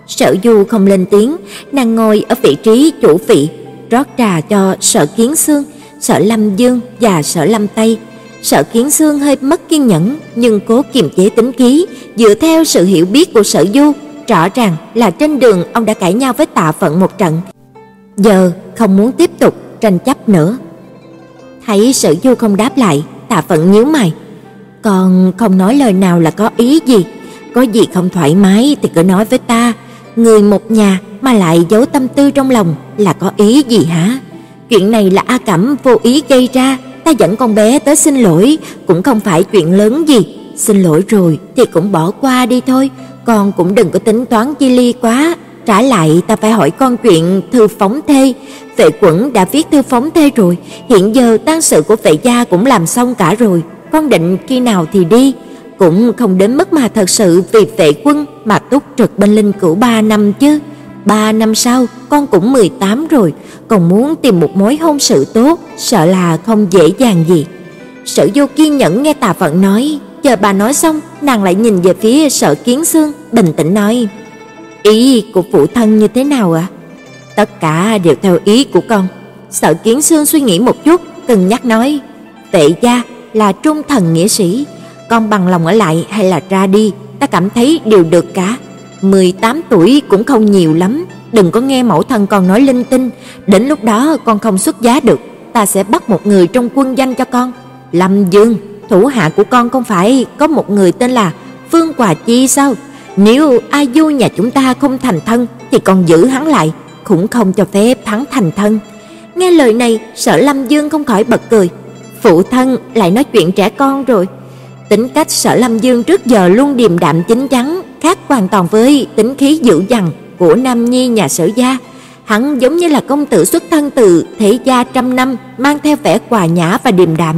Sở Du không lên tiếng, nàng ngồi ở vị trí chủ vị, rót trà cho Sở Kiến Xương, Sở Lâm Dương và Sở Lâm Tây. Sở Kiến Xương hơi mất kiên nhẫn, nhưng cố kiềm chế tính khí, dựa theo sự hiểu biết của Sở Du, rõ ràng là trên đường ông đã cãi nhau với Tạ Phận một trận. Giờ không muốn tiếp tục tranh chấp nữa. Thấy Sử Du không đáp lại, Tạ Phận nhíu mày. Còn không nói lời nào là có ý gì? Có gì không thoải mái thì cứ nói với ta, người một nhà mà lại giấu tâm tư trong lòng là có ý gì hả? Chuyện này là A Cẩm vô ý gây ra, ta dẫn con bé tới xin lỗi cũng không phải chuyện lớn gì, xin lỗi rồi thì cũng bỏ qua đi thôi, con cũng đừng có tính toán chi ly quá. Trả lại ta phải hỏi con chuyện thư phóng thê, Vệ Quẩn đã viết thư phóng thê rồi, hiện giờ tang sự của Vệ gia cũng làm xong cả rồi, con định khi nào thì đi, cũng không đến mức mà thật sự vì Vệ Quân mà túc trực bên linh cửu 3 năm chứ. 3 năm sau, con cũng 18 rồi, còn muốn tìm một mối hôn sự tốt, sợ là không dễ dàng gì. Sở Du kiên nhẫn nghe Tà Phận nói, chờ bà nói xong, nàng lại nhìn về phía Sở Kiến Xương, bình tĩnh nói: "Ý của phụ thân như thế nào ạ?" À? "Tất cả đều theo ý của con." Sở Kiến Xương suy nghĩ một chút, cân nhắc nói: "Tệ gia là trung thần nghĩa sĩ, con bằng lòng ở lại hay là ra đi, ta cảm thấy đều được cả." 18 tuổi cũng không nhiều lắm, đừng có nghe mẫu thân con nói linh tinh, đến lúc đó con không xuất giá được, ta sẽ bắt một người trong quân danh cho con. Lâm Dương, thủ hạ của con không phải có một người tên là Phương Quả Chi sao? Nếu A Du nhà chúng ta không thành thân thì con giữ hắn lại, cũng không cho phép hắn thành thân. Nghe lời này, Sở Lâm Dương không khỏi bật cười. Phụ thân lại nói chuyện trẻ con rồi. Tính cách Sở Lâm Dương trước giờ luôn điềm đạm chính chắn, khác hoàn toàn với tính khí dữ dằn của Nam Nhi nhà Sở gia. Hắn giống như là công tử xuất thân từ thế gia trăm năm, mang theo vẻ hòa nhã và điềm đạm.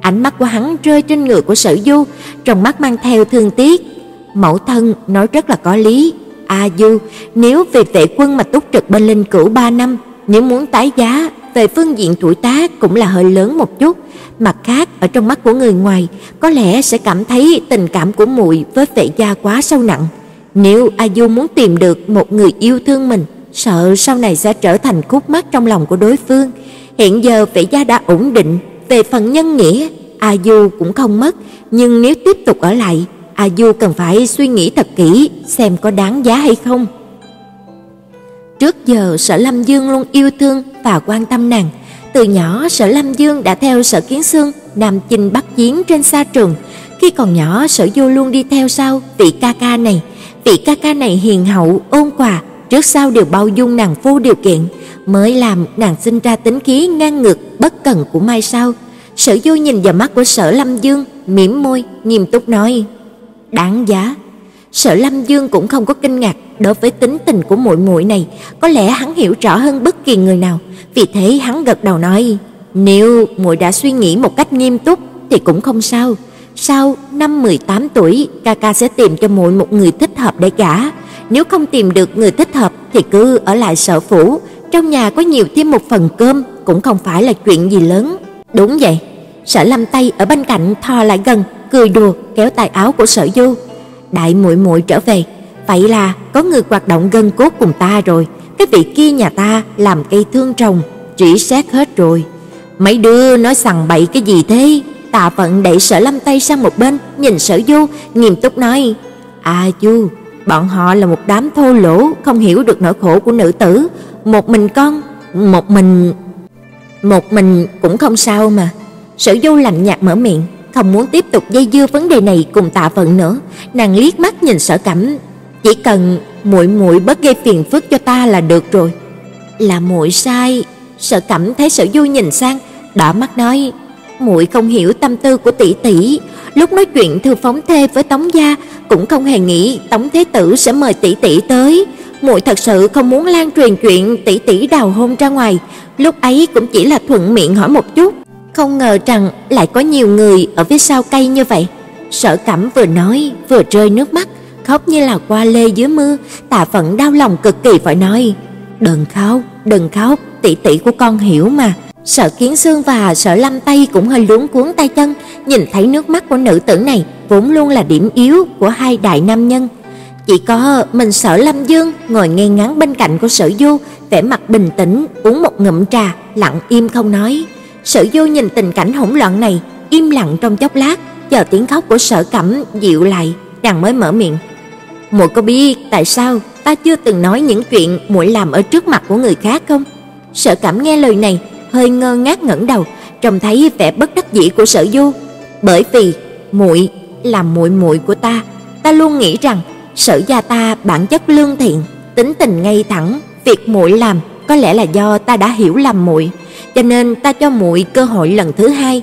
Ánh mắt của hắn rơi trên người của Sở Du, trong mắt mang theo thương tiếc. Mẫu thân nói rất là có lý, A Du, nếu về vệ quân mà túc trực bên linh cửu 3 năm, nếu muốn tái giá, về phương diện tuổi tác cũng là hơi lớn một chút, mặt khác ở trong mắt của người ngoài có lẽ sẽ cảm thấy tình cảm của muội với vệ gia quá sâu nặng. Nếu A Du muốn tìm được một người yêu thương mình, sợ sau này sẽ trở thành khúc mắc trong lòng của đối phương. Hiện giờ vệ gia đã ổn định, về phần nhân nghĩa, A Du cũng không mất, nhưng nếu tiếp tục ở lại, A Du cần phải suy nghĩ thật kỹ xem có đáng giá hay không. Trước giờ Sở Lâm Dương luôn yêu thương và quan tâm nàng, từ nhỏ Sở Lâm Dương đã theo Sở Kiến Xương nam chinh bắc chiến trên sa trường, khi còn nhỏ Sở Du luôn đi theo sau vị ca ca này, vị ca ca này hiền hậu, ôn hòa, trước sau đều bao dung nàng vô điều kiện, mới làm nàng sinh ra tính khí ngang ngược bất cần của mai sau. Sở Du nhìn vào mắt của Sở Lâm Dương, mỉm môi, nghiêm túc nói: "Đáng giá." Sở Lâm Dương cũng không có kinh ngạc đối với tính tình của muội muội này, có lẽ hắn hiểu rõ hơn bất kỳ người nào, vì thế hắn gật đầu nói: "Nếu muội đã suy nghĩ một cách nghiêm túc thì cũng không sao." Sau năm 18 tuổi, ca ca sẽ tìm cho muội một người thích hợp để gả. Nếu không tìm được người thích hợp thì cứ ở lại sở phủ, trong nhà có nhiều thêm một phần cơm cũng không phải là chuyện gì lớn. Đúng vậy. Sở Lâm tay ở bên cạnh thò lại gần, cười đùa kéo tay áo của Sở Du. Đại muội muội trở về, vậy là có người hoạt động gân cốt cùng ta rồi. Cái vị kia nhà ta làm cây thương trồng, chỉ xét hết rồi. Mấy đứa nói sằng bậy cái gì thế? Tạ Vận đẩy Sở Lâm tay sang một bên, nhìn Sở Du, nghiêm túc nói: "A Du, bọn họ là một đám thô lỗ, không hiểu được nỗi khổ của nữ tử, một mình con, một mình một mình cũng không sao mà." Sở Du lạnh nhạt mở miệng, không muốn tiếp tục dây dưa vấn đề này cùng Tạ Vận nữa, nàng liếc mắt nhìn Sở Cẩm, chỉ cần muội muội bớt gây phiền phức cho ta là được rồi. Là muội sai, Sở Cẩm thấy Sở Du nhìn sang, đỏ mắt nói: muội không hiểu tâm tư của tỷ tỷ, lúc nói chuyện thư phóng thê với Tống gia cũng không hề nghĩ Tống thế tử sẽ mời tỷ tỷ tới. Muội thật sự không muốn lan truyền chuyện tỷ tỷ đào hôn ra ngoài, lúc ấy cũng chỉ là thuận miệng hỏi một chút, không ngờ rằng lại có nhiều người ở phía sau cây như vậy. Sở Cẩm vừa nói vừa rơi nước mắt, khóc như là qua lê dưới mưa, Tạ Phận đau lòng cực kỳ phải nói: "Đừng khóc, đừng khóc, tỷ tỷ của con hiểu mà." Sở Kiến Xương và Sở Lâm Tây cũng hơi luống cuống tay chân, nhìn thấy nước mắt của nữ tử này vốn luôn là điểm yếu của hai đại nam nhân. Chỉ có mình Sở Lâm Dương ngồi ngay ngắn bên cạnh của Sở Du, vẻ mặt bình tĩnh uống một ngụm trà, lặng im không nói. Sở Du nhìn tình cảnh hỗn loạn này, im lặng trong chốc lát, chờ tiếng khóc của Sở Cẩm dịu lại, nàng mới mở miệng. "Muội có biết tại sao ta chưa từng nói những chuyện muội làm ở trước mặt của người khác không?" Sở Cẩm nghe lời này, hơi ngơ ngác ngẩng đầu, trông thấy vẻ bất đắc dĩ của Sở Du, bởi vì muội là muội muội của ta, ta luôn nghĩ rằng Sở gia ta bản chất lương thiện, tính tình ngay thẳng, việc muội làm có lẽ là do ta đã hiểu lầm muội, cho nên ta cho muội cơ hội lần thứ hai.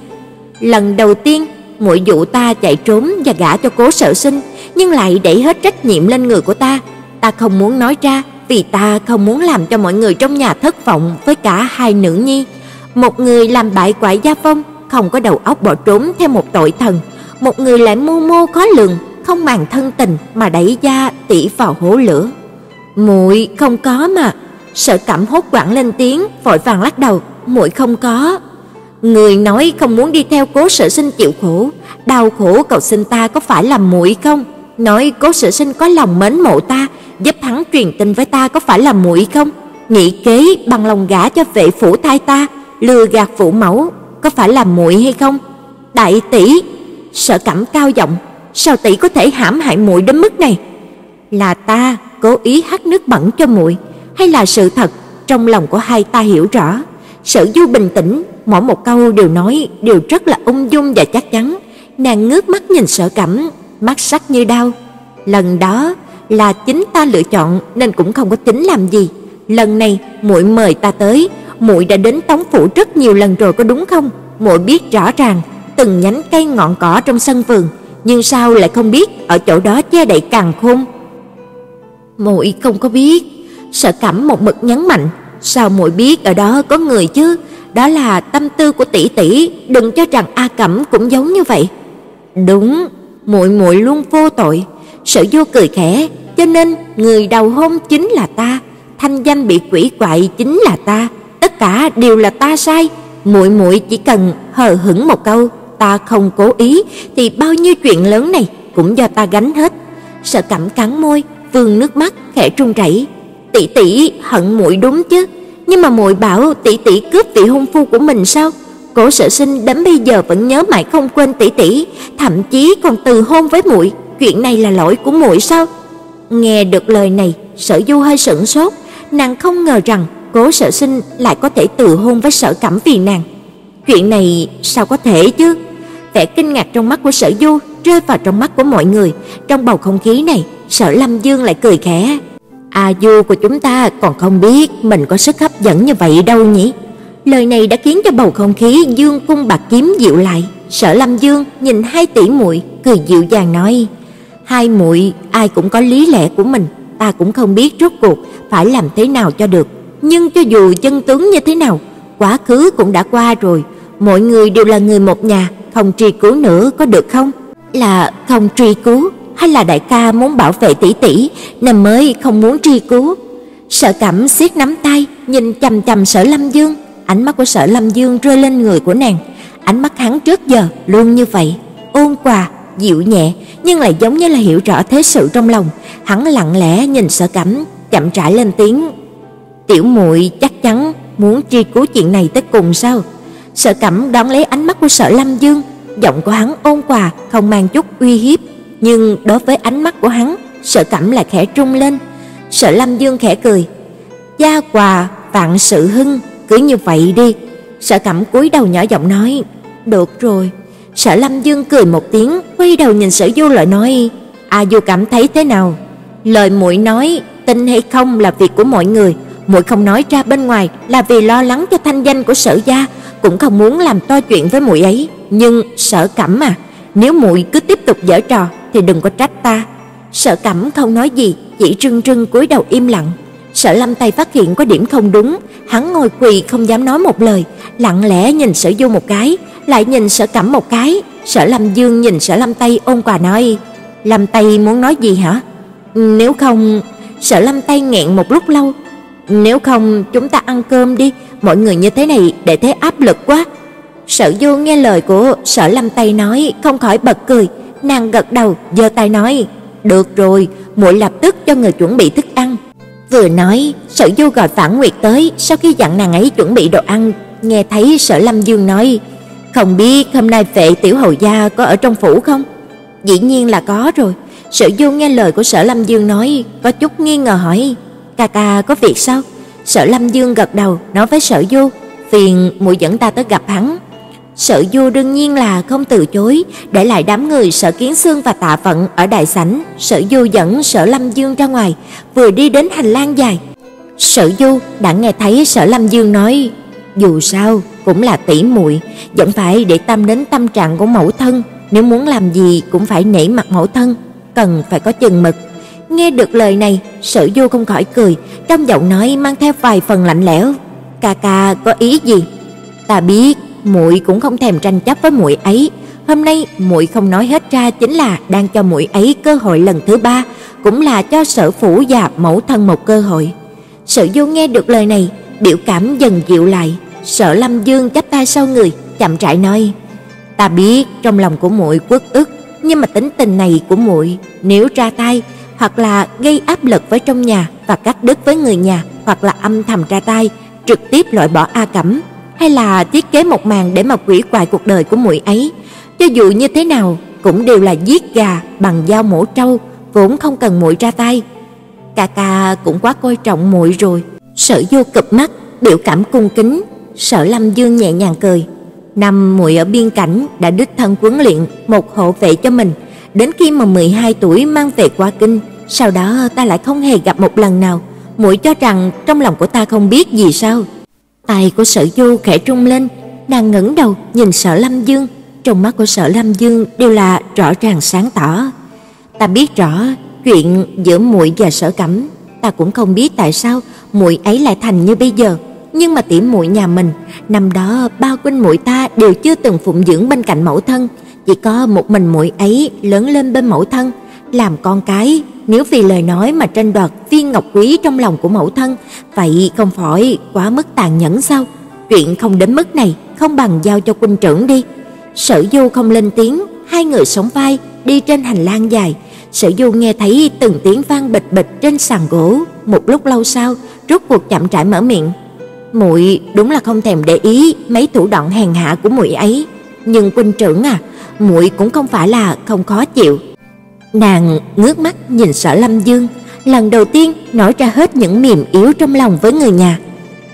Lần đầu tiên, muội dụ ta chạy trốn và gả cho Cố Sở Sinh, nhưng lại đẩy hết trách nhiệm lên người của ta. Ta không muốn nói ra vì ta không muốn làm cho mọi người trong nhà thất vọng với cả hai nữ nhi. Một người làm bại quại gia phong, không có đầu óc bỏ trốn theo một tội thần, một người lại mưu mô khó lường, không màng thân tình mà đẩy gia tỷ vào hố lửa. Muội không có mà. Sở Cẩm hốt quảng lên tiếng, vội vàng lắc đầu, muội không có. Người nói không muốn đi theo Cố Sở Sinh chịu khổ, đau khổ cầu xin ta có phải là muội không? Nói Cố Sở Sinh có lòng mến mộ ta, giúp hắn truyền tin với ta có phải là muội không? Nghĩ kế bằng lòng gả cho vệ phủ thai ta, lừa gạt phụ mẫu, có phải là muội hay không? Đại tỷ, Sở Cẩm cao giọng, sao tỷ có thể hãm hại muội đến mức này? Là ta cố ý hắt nước bẩn cho muội, hay là sự thật trong lòng của hai ta hiểu rõ? Sở Du bình tĩnh, mỗi một câu đều nói đều rất là ung dung và chắc chắn. Nàng ngước mắt nhìn Sở Cẩm, mắt sắc như đau. Lần đó là chính ta lựa chọn nên cũng không có tính làm gì. Lần này muội mời ta tới, muội đã đến Tống phủ rất nhiều lần rồi có đúng không? Muội biết rõ ràng từng nhánh cây ngọn cỏ trong sân vườn, nhưng sao lại không biết ở chỗ đó che đậy càn khôn? Muội không có biết. Sở Cẩm một mực nhấn mạnh, sao muội biết ở đó có người chứ? Đó là tâm tư của tỷ tỷ, đừng cho rằng A Cẩm cũng giống như vậy. Đúng, muội muội luôn vô tội. Sở Du cười khẽ, cho nên người đầu hôn chính là ta, thanh danh bị quỷ quại chính là ta, tất cả đều là ta sai. Muội muội chỉ cần hờ hững một câu, ta không cố ý thì bao nhiêu chuyện lớn này cũng do ta gánh hết. Sở Cẩm cắn môi, vương nước mắt khẽ run rẩy. Tỷ tỷ hận muội đúng chứ, nhưng mà muội bảo tỷ tỷ cướp vị hôn phu của mình sao? Cố Sở Sinh đến bây giờ vẫn nhớ mãi không quên tỷ tỷ, thậm chí còn từ hôn với muội, chuyện này là lỗi của muội sao? Nghe được lời này, Sở Du hơi sững sốt, nàng không ngờ rằng Cố Sở Sinh lại có thể từ hôn với Sở Cẩm vì nàng. Chuyện này sao có thể chứ? Vẻ kinh ngạc trong mắt của Sở Du rơi vào trong mắt của mọi người, trong bầu không khí này, Sở Lâm Dương lại cười khẽ. À, A Du của chúng ta còn không biết mình có sức hấp dẫn như vậy đâu nhỉ? Lời này đã khiến cho bầu không khí dương cung bạc kiếm dịu lại. Sở Lâm Dương nhìn hai tỷ muội, cười dịu dàng nói: "Hai muội ai cũng có lý lẽ của mình, ta cũng không biết rốt cuộc phải làm thế nào cho được, nhưng cho dù chân tướng như thế nào, quá khứ cũng đã qua rồi, mọi người đều là người một nhà, không truy cứu nữa có được không?" Là không truy cứu hay là đại ca muốn bảo vệ tỷ tỷ nên mới không muốn truy cứu? Sở Cẩm siết nắm tay, nhìn chằm chằm Sở Lâm Dương, ánh mắt của Sở Lâm Dương rơi lên người của nàng, ánh mắt hắn trước giờ luôn như vậy, ôn hòa, dịu nhẹ, nhưng lại giống như là hiểu rõ thế sự trong lòng. Hắn lặng lẽ nhìn Sở Cẩm, chậm rãi lên tiếng, "Tiểu muội chắc chắn muốn truy cứu chuyện này tới cùng sao?" Sở Cẩm đón lấy ánh mắt của Sở Lâm Dương, giọng của hắn ôn hòa, không mang chút uy hiếp, nhưng đối với ánh mắt của hắn, Sở Cẩm lại khẽ trung lên. Sở Lâm Dương khẽ cười, "Gia quà vạn sự hưng, cứ như vậy đi." Sở Cẩm cúi đầu nhỏ giọng nói, "Được rồi." Sở Lâm Dương cười một tiếng, quay đầu nhìn Sở Du lại nói, "A Du cảm thấy thế nào?" Lời muội nói, tin hay không là việc của mọi người, muội không nói ra bên ngoài là vì lo lắng cho thanh danh của Sở gia, cũng không muốn làm to chuyện với muội ấy, nhưng Sở Cẩm à, nếu muội cứ tiếp tục giở trò thì đừng có trách ta." Sở Cẩm không nói gì, chỉ trưng rưng cúi đầu im lặng. Sở Lâm Tây phát hiện có điểm không đúng, hắn ngồi quỳ không dám nói một lời, lặng lẽ nhìn Sở Du một cái, lại nhìn Sở Cẩm một cái. Sở Lâm Dương nhìn Sở Lâm Tây ôn quà nói: "Lâm Tây muốn nói gì hả?" "Nếu không..." Sở Lâm Tây nghẹn một lúc lâu. "Nếu không chúng ta ăn cơm đi, mọi người như thế này để thấy áp lực quá." Sở Du nghe lời của Sở Lâm Tây nói, không khỏi bật cười, nàng gật đầu, giơ tay nói: "Được rồi, muội lập tức cho người chuẩn bị thức ăn." Vừa nói, Sở Du gọi Phản Nguyệt tới, sau khi dặn nàng ấy chuẩn bị đồ ăn, nghe thấy Sở Lâm Dương nói: "Không biết hôm nay vệ tiểu hầu gia có ở trong phủ không?" Dĩ nhiên là có rồi. Sở Du nghe lời của Sở Lâm Dương nói, có chút nghi ngờ hỏi: "Ca ca có việc sao?" Sở Lâm Dương gật đầu, nói với Sở Du: "Phiền muội dẫn ta tới gặp hắn." Sở Du đương nhiên là không từ chối, để lại đám người Sở Kiến Xương và Tạ Vận ở đại sảnh, Sở Du dẫn Sở Lâm Dương ra ngoài, vừa đi đến hành lang dài. Sở Du đã nghe thấy Sở Lâm Dương nói, dù sao cũng là tỷ muội, vẫn phải để tâm đến tâm trạng của mẫu thân, nếu muốn làm gì cũng phải nể mặt mẫu thân, cần phải có chừng mực. Nghe được lời này, Sở Du không khỏi cười, trong giọng nói mang theo vài phần lạnh lẽo. "Ca ca có ý gì?" "Ta biết, muội cũng không thèm tranh chấp với muội ấy, hôm nay muội không nói hết ra chính là đang cho muội ấy cơ hội lần thứ ba, cũng là cho Sở phủ và mẫu thân một cơ hội." Sở Du nghe được lời này, biểu cảm dần dịu lại, Sở Lâm Dương chắp tay sau người, chậm rãi nói: "Ta biết trong lòng của muội uất ức, nhưng mà tính tình này của muội, nếu ra tay hoặc là gây áp lực với trong nhà và cắt đứt với người nhà, hoặc là âm thầm ra tay, trực tiếp loại bỏ A Cẩm, hay là thiết kế một màn để mà quỷ quại cuộc đời của muội ấy, cho dù như thế nào cũng đều là giết gà bằng dao mổ trâu, vốn không cần muội ra tay. Ca ca cũng quá coi trọng muội rồi. Sở Du cụp mắt, biểu cảm cung kính, Sở Lâm Dương nhẹ nhàng cười. Năm muội ở biên cảnh đã đích thân huấn luyện một hộ vệ cho mình, đến khi mà 12 tuổi mang về qua kinh, sau đó ta lại không hề gặp một lần nào. Muội cho rằng trong lòng của ta không biết gì sao? Tay của Sở Du khẽ trung lên, nàng ngẩng đầu nhìn Sở Lâm Dương, trong mắt của Sở Lâm Dương đều là rõ ràng sáng tỏ. Ta biết rõ chuyện giữa muội và Sở Cẩm, ta cũng không biết tại sao muội ấy lại thành như bây giờ, nhưng mà tỷ muội nhà mình, năm đó bao quanh muội ta đều chưa từng phụng dưỡng bên cạnh mẫu thân, chỉ có một mình muội ấy lớn lên bên mẫu thân, làm con cái, nếu vì lời nói mà tranh đoạt viên ngọc quý trong lòng của mẫu thân, vậy không phải quá mức tàn nhẫn sao? Chuyện không đến mức này, không bằng giao cho quân trưởng đi. Sở Du không lên tiếng, hai người sống vai đi trên hành lang dài. Sở Du nghe thấy từng tiếng vang bịch bịch trên sàn gỗ, một lúc lâu sau, rốt cuộc chậm rãi mở miệng. Muội đúng là không thèm để ý mấy thủ đoạn hèn hạ của muội ấy, nhưng quân trưởng à, muội cũng không phải là không khó chịu. Nàng ngước mắt nhìn Sở Lâm Dương, lần đầu tiên nói ra hết những mềm yếu trong lòng với người nhà.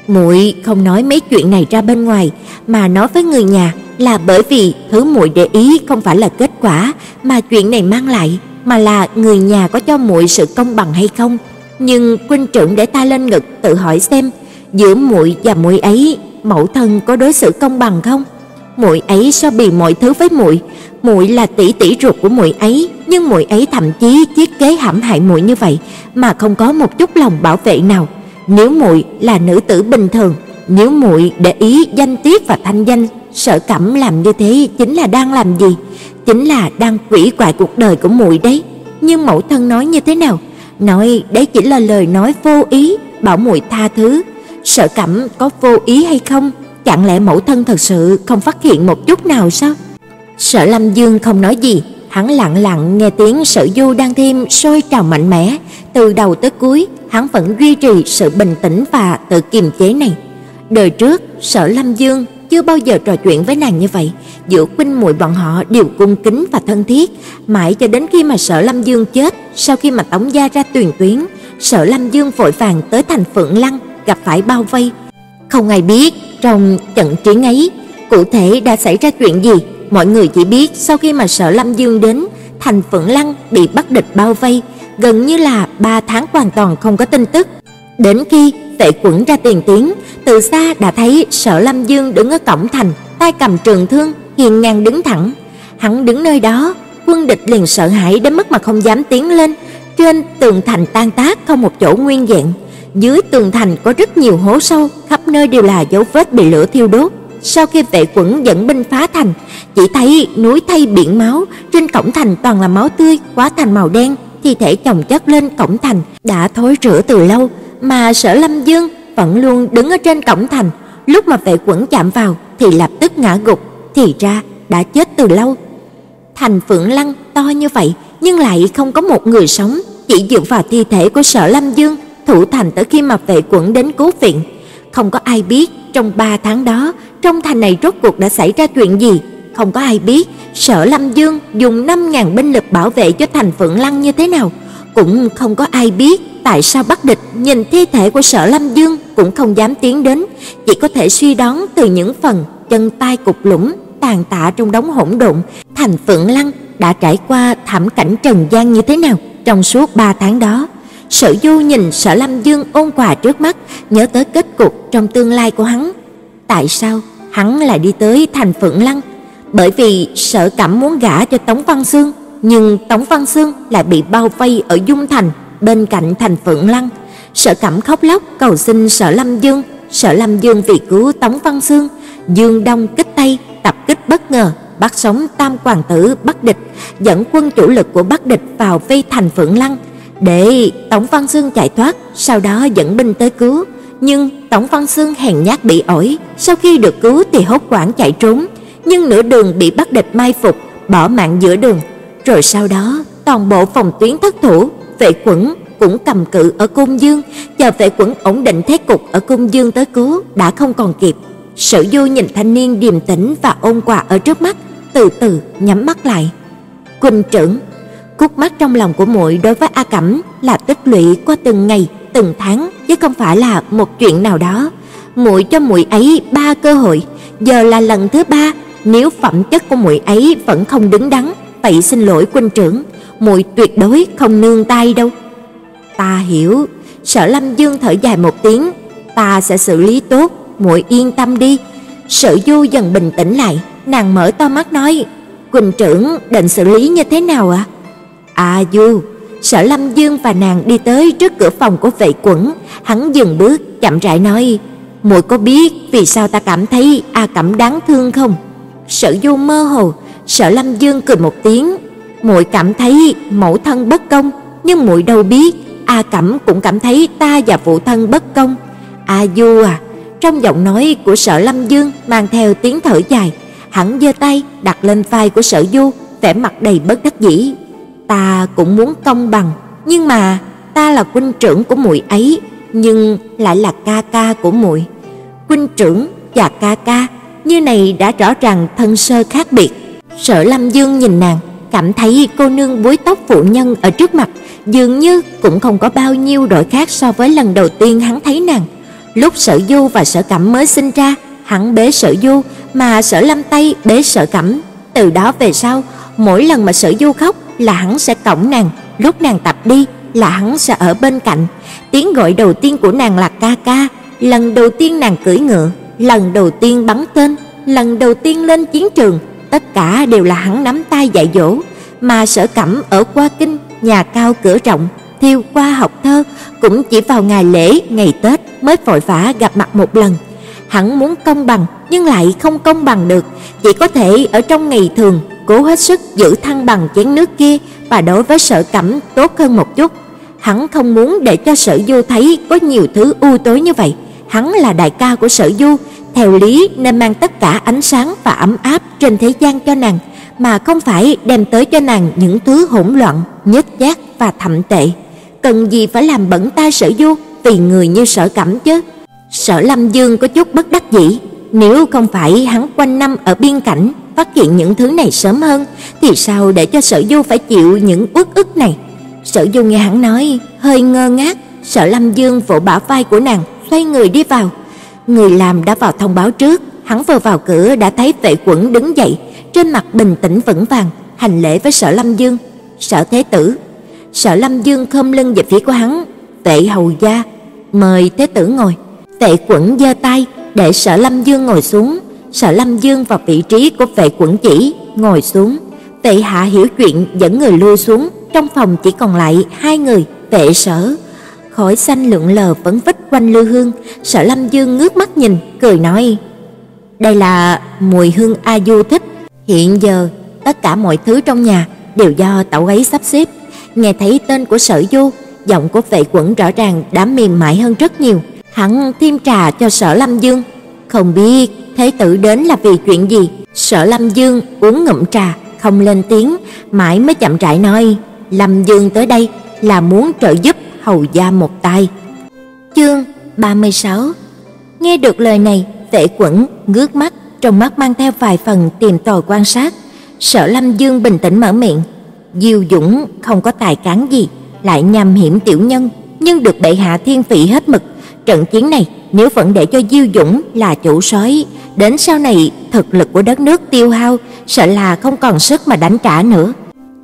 Muội không nói mấy chuyện này ra bên ngoài, mà nói với người nhà là bởi vì thứ muội để ý không phải là kết quả mà chuyện này mang lại, mà là người nhà có cho muội sự công bằng hay không. Nhưng huynh trưởng để ta lên ngực tự hỏi xem, giữa muội và muội ấy, mẫu thân có đối xử công bằng không? Muội ấy so bì mọi thứ với muội, muội là tỷ tỷ ruột của muội ấy, nhưng muội ấy thậm chí thiết kế hãm hại muội như vậy mà không có một chút lòng bảo vệ nào. Nếu muội là nữ tử bình thường, nếu muội để ý danh tiết và thanh danh, Sở Cẩm làm như thế chính là đang làm gì? Chính là đang quỷ quại cuộc đời của muội đấy. Nhưng mẫu thân nói như thế nào? Nói đấy chỉ là lời nói vô ý, bảo muội tha thứ. Sở Cẩm có vô ý hay không? Chẳng lẽ mẫu thân thật sự không phát hiện một chút nào sao? Sở Lâm Dương không nói gì, hắn lặng lặng nghe tiếng Sở Du đang thêm sôi trào mạnh mẽ, từ đầu tới cuối, hắn vẫn duy trì sự bình tĩnh và tự kiềm chế này. Đời trước, Sở Lâm Dương chưa bao giờ trò chuyện với nàng như vậy, giữa huynh muội bọn họ đều cung kính và thân thiết, mãi cho đến khi mà Sở Lâm Dương chết, sau khi mà Tống gia ra tuyển tuyến, Sở Lâm Dương vội vàng tới thành Phượng Lăng, gặp phải bao vây. Không ai biết trong trận chiến ấy cụ thể đã xảy ra chuyện gì, mọi người chỉ biết sau khi mà Sở Lâm Dương đến, thành Phượng Lăng bị bắt địch bao vây, gần như là 3 tháng hoàn toàn không có tin tức. Đến khi Vệ Quẩn ra tiền tiến, từ xa đã thấy Sở Lâm Dương đứng ở cổng thành, tay cầm trường thương, hiên ngang đứng thẳng. Hắn đứng nơi đó, quân địch liền sợ hãi đến mức mà không dám tiến lên. Trên tường thành tan tác không một chỗ nguyên vẹn, dưới tường thành có rất nhiều hố sâu, khắp nơi đều là dấu vết bị lửa thiêu đốt. Sau khi vệ quẩn dẫn binh phá thành, chỉ thấy núi thay biển máu, trên cổng thành toàn là máu tươi quá thành màu đen, thi thể chồng chất lên cổng thành đã thối rữa từ lâu, mà Sở Lâm Dương vẫn luôn đứng ở trên cổng thành, lúc mà vệ quẩn chạm vào thì lập tức ngã gục, thì ra đã chết từ lâu. Thành Phượng Lăng to như vậy, nhưng lại không có một người sống, chỉ dựa vào thi thể của Sở Lâm Dương thủ thành tới khi mà vệ quẩn đến cứu viện. Không có ai biết trong 3 tháng đó, trong thành này rốt cuộc đã xảy ra chuyện gì, không có ai biết. Sở Lâm Dương dùng 5000 binh lực bảo vệ cho thành Phượng Lăng như thế nào, cũng không có ai biết. Tại sao Bắc địch nhìn thi thể của Sở Lâm Dương cũng không dám tiến đến, chỉ có thể suy đoán từ những phần chân tay cục lũng tàn tạ trong đống hỗn độn, thành Phượng Lăng đã trải qua thảm cảnh trần gian như thế nào trong suốt 3 tháng đó. Sở Du nhìn Sở Lâm Dương ôn quà trước mắt, nhớ tới kết cục trong tương lai của hắn. Tại sao hắn lại đi tới thành Phượng Lăng? Bởi vì Sở Cẩm muốn gả cho Tống Văn Xương, nhưng Tống Văn Xương lại bị bao vây ở Dung Thành, bên cạnh thành Phượng Lăng. Sở Cẩm khóc lóc cầu xin Sở Lâm Dương, Sở Lâm Dương vì cứu Tống Văn Xương, Dương Đông kích Tây, tập kích bất ngờ, bắt sống Tam hoàng tử Bắc địch, dẫn quân chủ lực của Bắc địch vào vây thành Phượng Lăng để Tống Văn Dương chạy thoát, sau đó dẫn binh tới cứu. Nhưng Tổng Văn Xương hèn nhát bị ổi, sau khi được cứu thì hốt hoảng chạy trốn, nhưng nửa đường bị bắt địch mai phục, bỏ mạng giữa đường. Rồi sau đó, toàn bộ phòng tuyến thất thủ, vệ quẩn cũng cầm cự ở cung dương, chờ vệ quẩn ổn định thế cục ở cung dương tới cứu đã không còn kịp. Sở Du nhìn thanh niên điềm tĩnh và ôn hòa ở trước mắt, từ từ nhắm mắt lại. Quỳnh trưởng, khúc mắt trong lòng của muội đối với A Cẩm là tích lũy qua từng ngày, từng tháng chứ không phải là một chuyện nào đó. Muội cho muội ấy ba cơ hội, giờ là lần thứ ba, nếu phẩm chất của muội ấy vẫn không đứng đắn, vậy xin lỗi huynh trưởng, muội tuyệt đối không nương tay đâu. Ta hiểu, Sở Lâm Dương thở dài một tiếng, ta sẽ xử lý tốt, muội yên tâm đi. Sở Du dần bình tĩnh lại, nàng mở to mắt nói: "Quỳnh trưởng định xử lý như thế nào ạ?" "A à, Du." Sở Lâm Dương và nàng đi tới trước cửa phòng của vệ quẩn, hắn dừng bước, chậm rãi nói: "Muội có biết vì sao ta cảm thấy A Cẩm đáng thương không?" Sở Du mơ hồ, Sở Lâm Dương cười một tiếng, "Muội cảm thấy mẫu thân bất công, nhưng muội đâu biết A Cẩm cũng cảm thấy ta và phụ thân bất công. A Du à, trong giọng nói của Sở Lâm Dương mang theo tiếng thở dài, hắn giơ tay đặt lên vai của Sở Du, vẻ mặt đầy bất đắc dĩ. Ta cũng muốn công bằng, nhưng mà ta là huynh trưởng của muội ấy, nhưng lại là ca ca của muội. Huynh trưởng và ca ca, như này đã rõ ràng thân sơ khác biệt. Sở Lâm Dương nhìn nàng, cảm thấy cô nương búi tóc phụ nhân ở trước mặt dường như cũng không có bao nhiêu đổi khác so với lần đầu tiên hắn thấy nàng. Lúc Sở Du và Sở Cẩm mới sinh ra, hắn bế Sở Du, mà Sở Lâm Tây bế Sở Cẩm. Từ đó về sau, mỗi lần mà Sở Du khóc là hắn sẽ cõng nàng, lúc nàng tập đi là hắn sẽ ở bên cạnh. Tiếng gọi đầu tiên của nàng là ca ca, lần đầu tiên nàng cưỡi ngựa, lần đầu tiên bắn tên, lần đầu tiên lên chiến trường, tất cả đều là hắn nắm tay dạy dỗ, mà Sở Cẩm ở qua kinh, nhà cao cửa rộng, thiêu qua học thơ cũng chỉ vào ngày lễ, ngày Tết mới vội vã gặp mặt một lần. Hắn muốn công bằng nhưng lại không công bằng được, chỉ có thể ở trong ngày thường cố hết sức giữ thăng bằng chén nước kia và đối với Sở Cẩm tốt hơn một chút. Hắn không muốn để cho Sở Du thấy có nhiều thứ u tối như vậy. Hắn là đại ca của Sở Du, theo lý nên mang tất cả ánh sáng và ấm áp trên thế gian cho nàng, mà không phải đem tới cho nàng những thứ hỗn loạn, nhếch nhác và thậm tệ. Cần gì phải làm bẩn tai Sở Du vì người như Sở Cẩm chứ? Sở Lâm Dương có chút bất đắc dĩ, nếu không phải hắn quanh năm ở biên cảnh phát hiện những thứ này sớm hơn thì sao để cho Sở Du phải chịu những uất ức này? Sở Du nghe hắn nói, hơi ngơ ngác, Sở Lâm Dương vỗ bả vai của nàng, xoay người đi vào. Người làm đã vào thông báo trước, hắn vừa vào cửa đã thấy Vệ Quẩn đứng dậy, trên mặt bình tĩnh vững vàng, hành lễ với Sở Lâm Dương. "Sở thế tử." Sở Lâm Dương khom lưng về phía của hắn, "Vệ hầu gia, mời thế tử ngồi." Vệ Quẩn giơ tay để Sở Lâm Dương ngồi xuống, Sở Lâm Dương vào vị trí của Vệ Quẩn chỉ, ngồi xuống. Vệ Hạ hiểu chuyện dẫn người lui xuống, trong phòng chỉ còn lại hai người, Vệ Sở. Khói xanh lượn lờ vẫn vít quanh Lư Hương, Sở Lâm Dương ngước mắt nhìn, cười nói: "Đây là mùi hương A Du thích, hiện giờ tất cả mọi thứ trong nhà đều do tẩu ấy sắp xếp." Nghe thấy tên của Sở Du, giọng của Vệ Quẩn rõ ràng đã mềm mại hơn rất nhiều. Hắn thêm trà cho Sở Lâm Dương, không biết thế tử đến là vì chuyện gì. Sở Lâm Dương uống ngụm trà, không lên tiếng, mãi mới chậm rãi nói: Lâm Dương tới đây là muốn trợ giúp hầu gia một tay. Chương 36 Nghe được lời này, tệ Quẩn ngước mắt, trong mắt mang theo vài phần tìm tòi quan sát. Sở Lâm Dương bình tĩnh mở miệng, Diêu Dũng không có tài cán gì, lại nham hiểm tiểu nhân, nhưng được bệ hạ thiên vị hết mực. Trận chiến này nếu vẫn để cho Diêu Dũng là chủ soái, đến sau này thực lực của đất nước tiêu hao, sợ là không còn sức mà đánh trả nữa.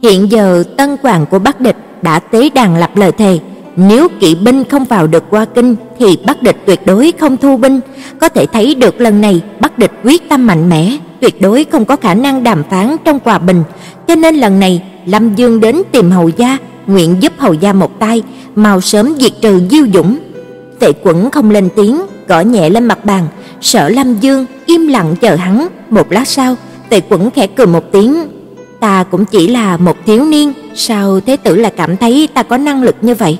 Hiện giờ tân hoàng của Bắc địch đã tế đàn lập lời thề, nếu kỵ binh không vào được qua kinh thì Bắc địch tuyệt đối không thu binh, có thể thấy được lần này Bắc địch quyết tâm mạnh mẽ, tuyệt đối không có khả năng đàm phán trong hòa bình, cho nên lần này Lâm Dương đến tìm hầu gia, nguyện giúp hầu gia một tay, mau sớm diệt trừ Diêu Dũng. Tệ Quẩn không lên tiếng, gõ nhẹ lên mặt bàn, Sở Lâm Dương im lặng chờ hắn, một lát sau, Tề Quẩn khẽ cười một tiếng, "Ta cũng chỉ là một thiếu niên, sao thế tử lại cảm thấy ta có năng lực như vậy?"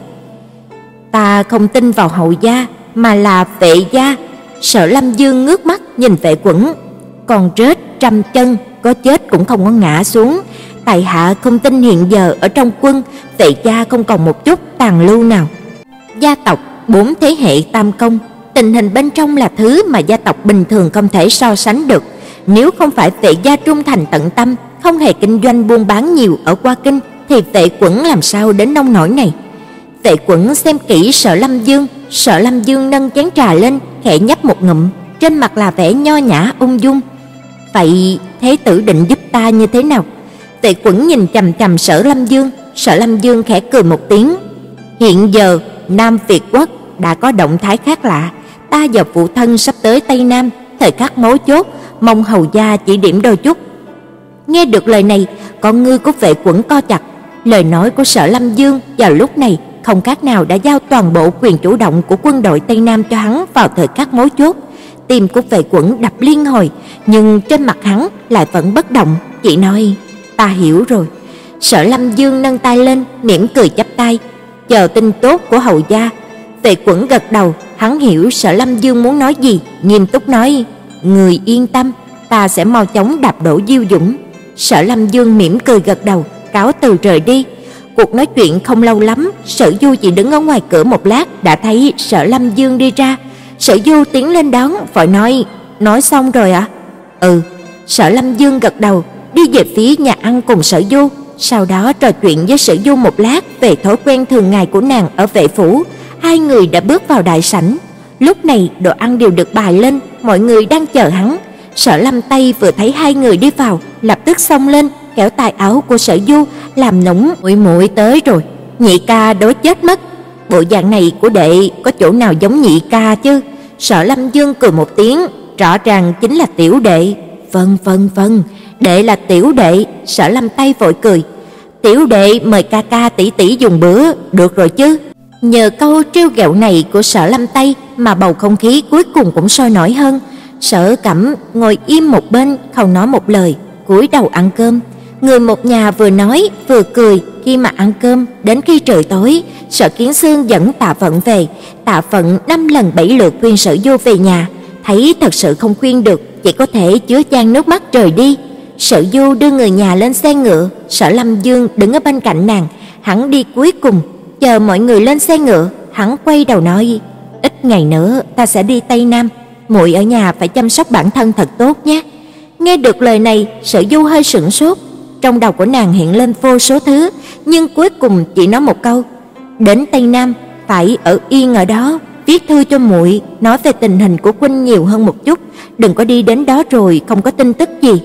"Ta không tin vào hậu gia, mà là vệ gia." Sở Lâm Dương ngước mắt nhìn Vệ Quẩn, "Còn rết trăm chân, có chết cũng không có ngã xuống, tại hạ không tin hiện giờ ở trong quân, vệ gia không còn một chút tàn lưu nào." Gia tộc bốn thế hệ tam công, tình hình bên trong là thứ mà gia tộc bình thường không thể so sánh được. Nếu không phải vệ gia trung thành tận tâm, không hề kinh doanh buôn bán nhiều ở qua kinh thì vệ quẩn làm sao đến nông nổi này. Vệ quẩn xem kỹ Sở Lâm Dương, Sở Lâm Dương nâng chén trà lên, khẽ nhấp một ngụm, trên mặt là vẻ nho nhã ung dung. Vậy thế tử định giúp ta như thế nào? Vệ quẩn nhìn chằm chằm Sở Lâm Dương, Sở Lâm Dương khẽ cười một tiếng. Hiện giờ Nam Việt quốc đã có động thái khác lạ, ta và phụ thân sắp tới Tây Nam, thời khắc mấu chốt, mong hầu gia chỉ điểm đôi chút. Nghe được lời này, con ngươi của vệ quẩn co chặt, lời nói của Sở Lâm Dương vào lúc này không khác nào đã giao toàn bộ quyền chủ động của quân đội Tây Nam cho hắn vào thời khắc mấu chốt. Tim của vệ quẩn đập liên hồi, nhưng trên mặt hắn lại vẫn bất động, chỉ nói: "Ta hiểu rồi." Sở Lâm Dương nâng tay lên, mỉm cười chắp tay, chờ tin tốt của hầu gia. Vệ Quẩn gật đầu, hắn hiểu Sở Lâm Dương muốn nói gì, nghiêm túc nói: "Người yên tâm, ta sẽ mau chóng đạp đổ Diêu Dũng." Sở Lâm Dương mỉm cười gật đầu, cáo từ rời đi. Cuộc nói chuyện không lâu lắm, Sở Du chỉ đứng ở ngoài cửa một lát đã thấy Sở Lâm Dương đi ra. Sở Du tiến lên đón, vội nói: "Nói xong rồi ạ?" À? "Ừ." Sở Lâm Dương gật đầu, đi về phía nhà ăn cùng Sở Du, sau đó trò chuyện với Sở Du một lát về thói quen thường ngày của nàng ở vệ phủ, hai người đã bước vào đại sảnh. Lúc này đồ ăn đều được bày lên, mọi người đang chờ hắn. Sở Lâm Tây vừa thấy hai người đi vào, lập tức xông lên, kéo tay áo của Sở Du, làm nũng muội muội tới rồi, nhị ca đối chết mất. Bộ dạng này của đệ có chỗ nào giống nhị ca chứ? Sở Lâm Dương cười một tiếng, rõ ràng chính là tiểu đệ. Vâng vâng vâng, đệ là tiểu đệ, Sở Lâm Tây vội cười. Tiểu đệ mời ca ca tỷ tỷ dùng bữa, được rồi chứ? Nhờ câu trêu ghẹo này của Sở Lâm Tây mà bầu không khí cuối cùng cũng sôi nổi hơn. Sở Cẩm ngồi im một bên, không nói một lời, cúi đầu ăn cơm. Người một nhà vừa nói vừa cười khi mà ăn cơm, đến khi trời tối, Sở Kiến Xương dẫn Tạ Vận về, Tạ Vận năm lần bảy lượt khuyên Sở Du về nhà, thấy thật sự không khuyên được, chỉ có thể chứa chan nước mắt rời đi. Sở Du đưa người nhà lên xe ngựa, Sở Lâm Dương đứng ở bên cạnh nàng, hắn đi cuối cùng, chờ mọi người lên xe ngựa, hắn quay đầu nói: "Ít ngày nữa ta sẽ đi Tây Nam, muội ở nhà phải chăm sóc bản thân thật tốt nhé." Nghe được lời này, Sở Du hơi sững sốt, trong đầu của nàng hiện lên vô số thứ, nhưng cuối cùng chỉ nói một câu: "Đến Tây Nam phải ở yên ở đó." Viết thư cho muội, nói về tình hình của huynh nhiều hơn một chút, đừng có đi đến đó rồi không có tin tức gì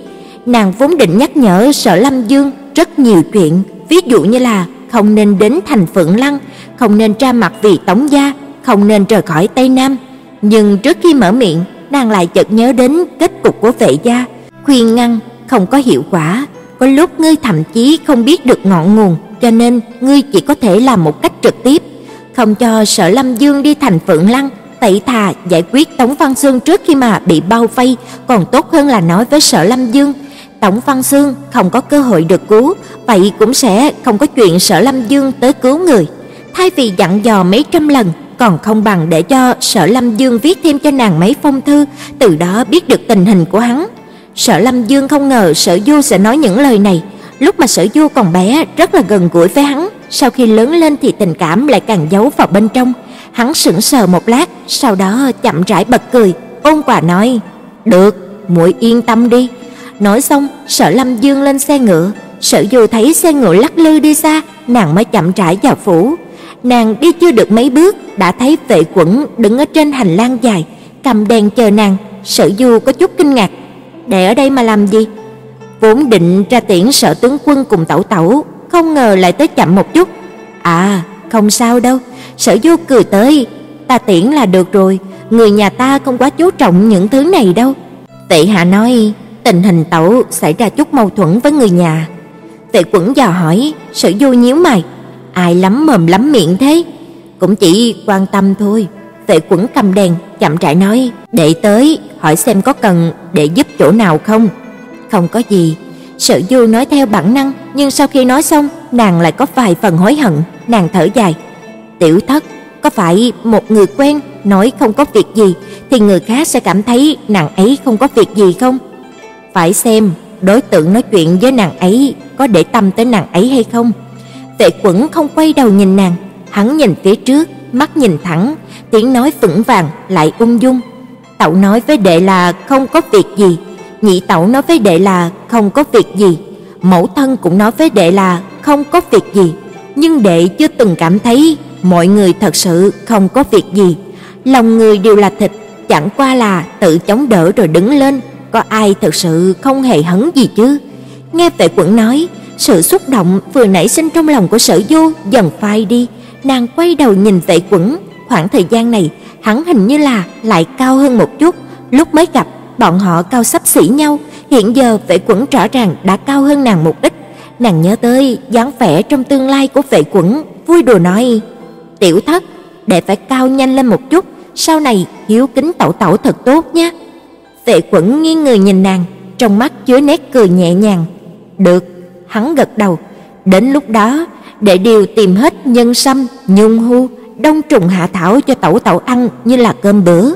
nàng vốn định nhắc nhở Sở Lâm Dương rất nhiều chuyện, ví dụ như là không nên đến thành Phượng Lăng, không nên ra mặt vì Tống gia, không nên rời khỏi Tây Nam. Nhưng trước khi mở miệng, nàng lại chợt nhớ đến kết cục của vệ gia, khuyên ngăn không có hiệu quả, có lúc ngươi thậm chí không biết được ngọn nguồn, cho nên ngươi chỉ có thể làm một cách trực tiếp, không cho Sở Lâm Dương đi thành Phượng Lăng, tẩy thà giải quyết Tống Văn Xương trước khi mà bị bao vây, còn tốt hơn là nói với Sở Lâm Dương Tổng Văn Xương không có cơ hội được cứu, vậy cũng sẽ không có chuyện Sở Lâm Dương tới cứu người. Thay vì dặn dò mấy trăm lần, còn không bằng để cho Sở Lâm Dương viết thêm cho nàng mấy phong thư, từ đó biết được tình hình của hắn. Sở Lâm Dương không ngờ Sở Du sẽ nói những lời này, Lúc mà Sở Du còn bé rất là gần gũi với hắn, sau khi lớn lên thì tình cảm lại càng giấu vào bên trong. Hắn sững sờ một lát, sau đó chậm rãi bật cười, ôn quà nói: "Được, muội yên tâm đi." Nói xong, Sở Lâm Dương lên xe ngựa, Sở Du thấy xe ngựa lắc lư đi xa, nàng mới chậm rãi vào phủ. Nàng đi chưa được mấy bước đã thấy Vệ Quẩn đứng ở trên hành lang dài, cầm đèn chờ nàng, Sở Du có chút kinh ngạc. "Để ở đây mà làm gì?" Vốn định ra tiễn Sở tướng quân cùng tẩu tẩu, không ngờ lại tới chậm một chút. "À, không sao đâu." Sở Du cười tới, "Ta tiễn là được rồi, người nhà ta không quá chú trọng những thứ này đâu." Tệ Hạ nói, tình hình tẩu xảy ra chút mâu thuẫn với người nhà. Tệ Quẩn dò hỏi, Sử Du nhíu mày, ai lắm mồm lắm miệng thế? Cũng chỉ quan tâm thôi. Tệ Quẩn cầm đèn, chậm rãi nói, để tới, hỏi xem có cần để giúp chỗ nào không?" "Không có gì." Sử Du nói theo bản năng, nhưng sau khi nói xong, nàng lại có vài phần hối hận, nàng thở dài. "Tiểu Thất, có phải một người quen nói không có việc gì thì người khác sẽ cảm thấy nàng ấy không có việc gì không?" Phải xem đối tượng nói chuyện với nàng ấy có để tâm tới nàng ấy hay không. Vệ Quẩn không quay đầu nhìn nàng, hắn nhìn phía trước, mắt nhìn thẳng, tiếng nói vững vàng lại ung dung. Tẩu nói với đệ là không có việc gì, nhị tẩu nói với đệ là không có việc gì, mẫu thân cũng nói với đệ là không có việc gì, nhưng đệ chưa từng cảm thấy mọi người thật sự không có việc gì. Lòng người đều là thịt, chẳng qua là tự chống đỡ rồi đứng lên, có ai thật sự không hề hấn gì chứ? Nghe Vệ Quẩn nói, sự xúc động vừa nảy sinh trong lòng của Sở Du dần phai đi, nàng quay đầu nhìn Vệ Quẩn, khoảng thời gian này, hắn hình như là lại cao hơn một chút, lúc mới gặp, bọn họ cao sắp xỉ nhau, hiện giờ Vệ Quẩn rõ ràng đã cao hơn nàng một ít. Nàng nhớ tới dáng vẻ trong tương lai của Vệ Quẩn, vui đùa nói: "Tiểu thất, để phải cao nhanh lên một chút, sau này hiếu kính tẩu tẩu thật tốt nhé." Vệ Quẩn nghiêng người nhìn nàng, trong mắt chứa nét cười nhẹ nhàng. "Được." Hắn gật đầu. Đến lúc đó, để điều tìm hết nhân sâm, nhung hu, đông trùng hạ thảo cho tẩu tẩu ăn như là cơm bữa.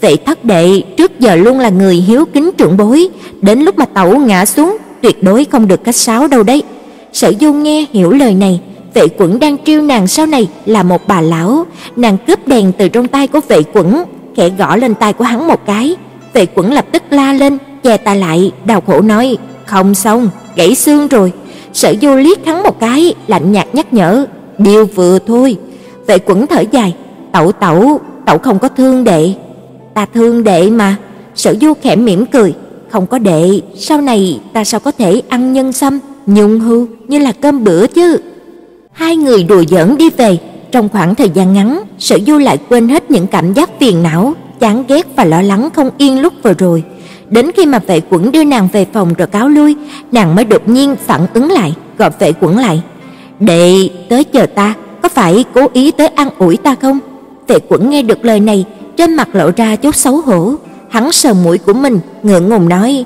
Vệ thất đệ trước giờ luôn là người hiếu kính trưởng bối, đến lúc mà tẩu ngã xuống, tuyệt đối không được cách sáo đâu đấy. Sở Du nghe hiểu lời này, Vệ Quẩn đang trêu nàng sau này là một bà lão, nàng cướp đèn từ trong tay của Vệ Quẩn, khẽ gõ lên tay của hắn một cái. Vệ Quẩn lập tức la lên, che ta lại, đau khổ nói: "Không xong, gãy xương rồi." Sở Du liếc hắn một cái, lạnh nhạt nhắc nhở: "Điều vừa thôi." Vệ Quẩn thở dài: "Tẩu tẩu, tẩu không có thương đệ." "Ta thương đệ mà." Sở Du khẽ mỉm cười: "Không có đệ, sau này ta sao có thể ăn nhân sâm, nhung hư như là cơm bữa chứ?" Hai người đùa giỡn đi về, trong khoảng thời gian ngắn, Sở Du lại quên hết những cảm giác phiền não, chán ghét và lo lắng không yên lúc vừa rồi. Đến khi mà vệ quẩn đưa nàng về phòng rồi cáo lui, nàng mới đột nhiên phản ứng lại, gọi vệ quẩn lại. "Đệ, tới chờ ta, có phải cố ý tới ăn ủi ta không?" Vệ quẩn nghe được lời này, trên mặt lộ ra chút xấu hổ, hắn sờ mũi của mình, ngượng ngùng nói: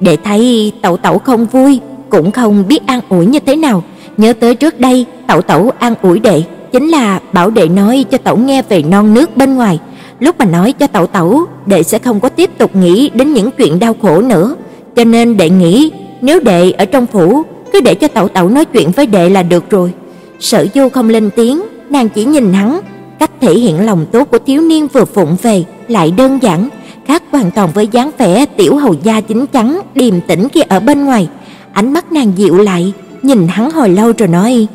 "Đệ thấy tẩu tẩu không vui, cũng không biết ăn ủi như thế nào, nhớ tới trước đây tẩu tẩu ăn ủi đệ, chính là bảo đệ nói cho tẩu nghe về non nước bên ngoài." Lúc mà nói cho tẩu tẩu, đệ sẽ không có tiếp tục nghĩ đến những chuyện đau khổ nữa, cho nên đệ nghĩ nếu đệ ở trong phủ, cứ để cho tẩu tẩu nói chuyện với đệ là được rồi. Sở Du không lên tiếng, nàng chỉ nhìn hắn, cách thể hiện lòng tốt của thiếu niên vừa phụng về lại đơn giản, khác hoàn toàn với dáng vẻ tiểu hầu gia chính chắn, điềm tĩnh kia ở bên ngoài. Ánh mắt nàng dịu lại, nhìn hắn hồi lâu rồi nói: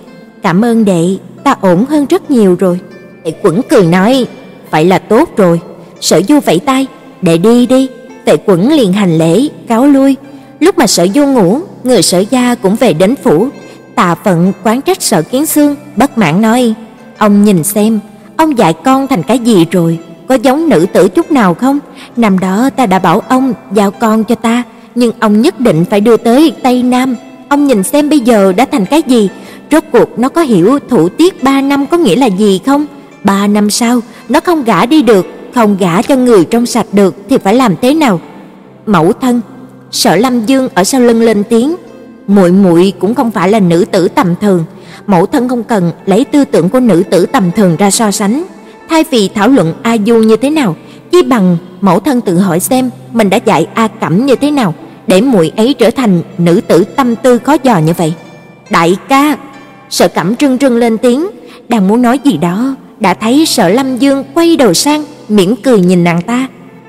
"Cảm ơn đệ, ta ổn hơn rất nhiều rồi." Đệ Quẩn cười nói: vậy là tốt rồi. Sở Du vẫy tay, để đi đi." Tệ Quẩn liền hành lễ, cáo lui. Lúc mà Sở Du ngủ, người Sở gia cũng về đến phủ. Tạ Phận quán trách Sở Kiến Xương, bất mãn nói: "Ông nhìn xem, ông dạy con thành cái gì rồi, có giống nữ tử chút nào không? Năm đó ta đã bảo ông giao con cho ta, nhưng ông nhất định phải đưa tới Tây Nam. Ông nhìn xem bây giờ đã thành cái gì? Rốt cuộc nó có hiểu thủ tiết 3 năm có nghĩa là gì không? Ba năm sau, nó không gả đi được, không gả cho người trong sạch được thì phải làm thế nào? Mẫu thân, Sở Lâm Dương ở sau lưng lên tiếng, muội muội cũng không phải là nữ tử tầm thường, mẫu thân không cần lấy tư tưởng của nữ tử tầm thường ra so sánh, thay vì thảo luận A Du như thế nào, chỉ bằng mẫu thân tự hỏi xem mình đã dạy A Cẩm như thế nào, để muội ấy trở thành nữ tử tâm tư khó dò như vậy? Đại ca, Sở Cẩm trưng trưng lên tiếng, đang muốn nói gì đó, đã thấy Sở Lâm Dương quay đầu sang, mỉm cười nhìn nàng ta.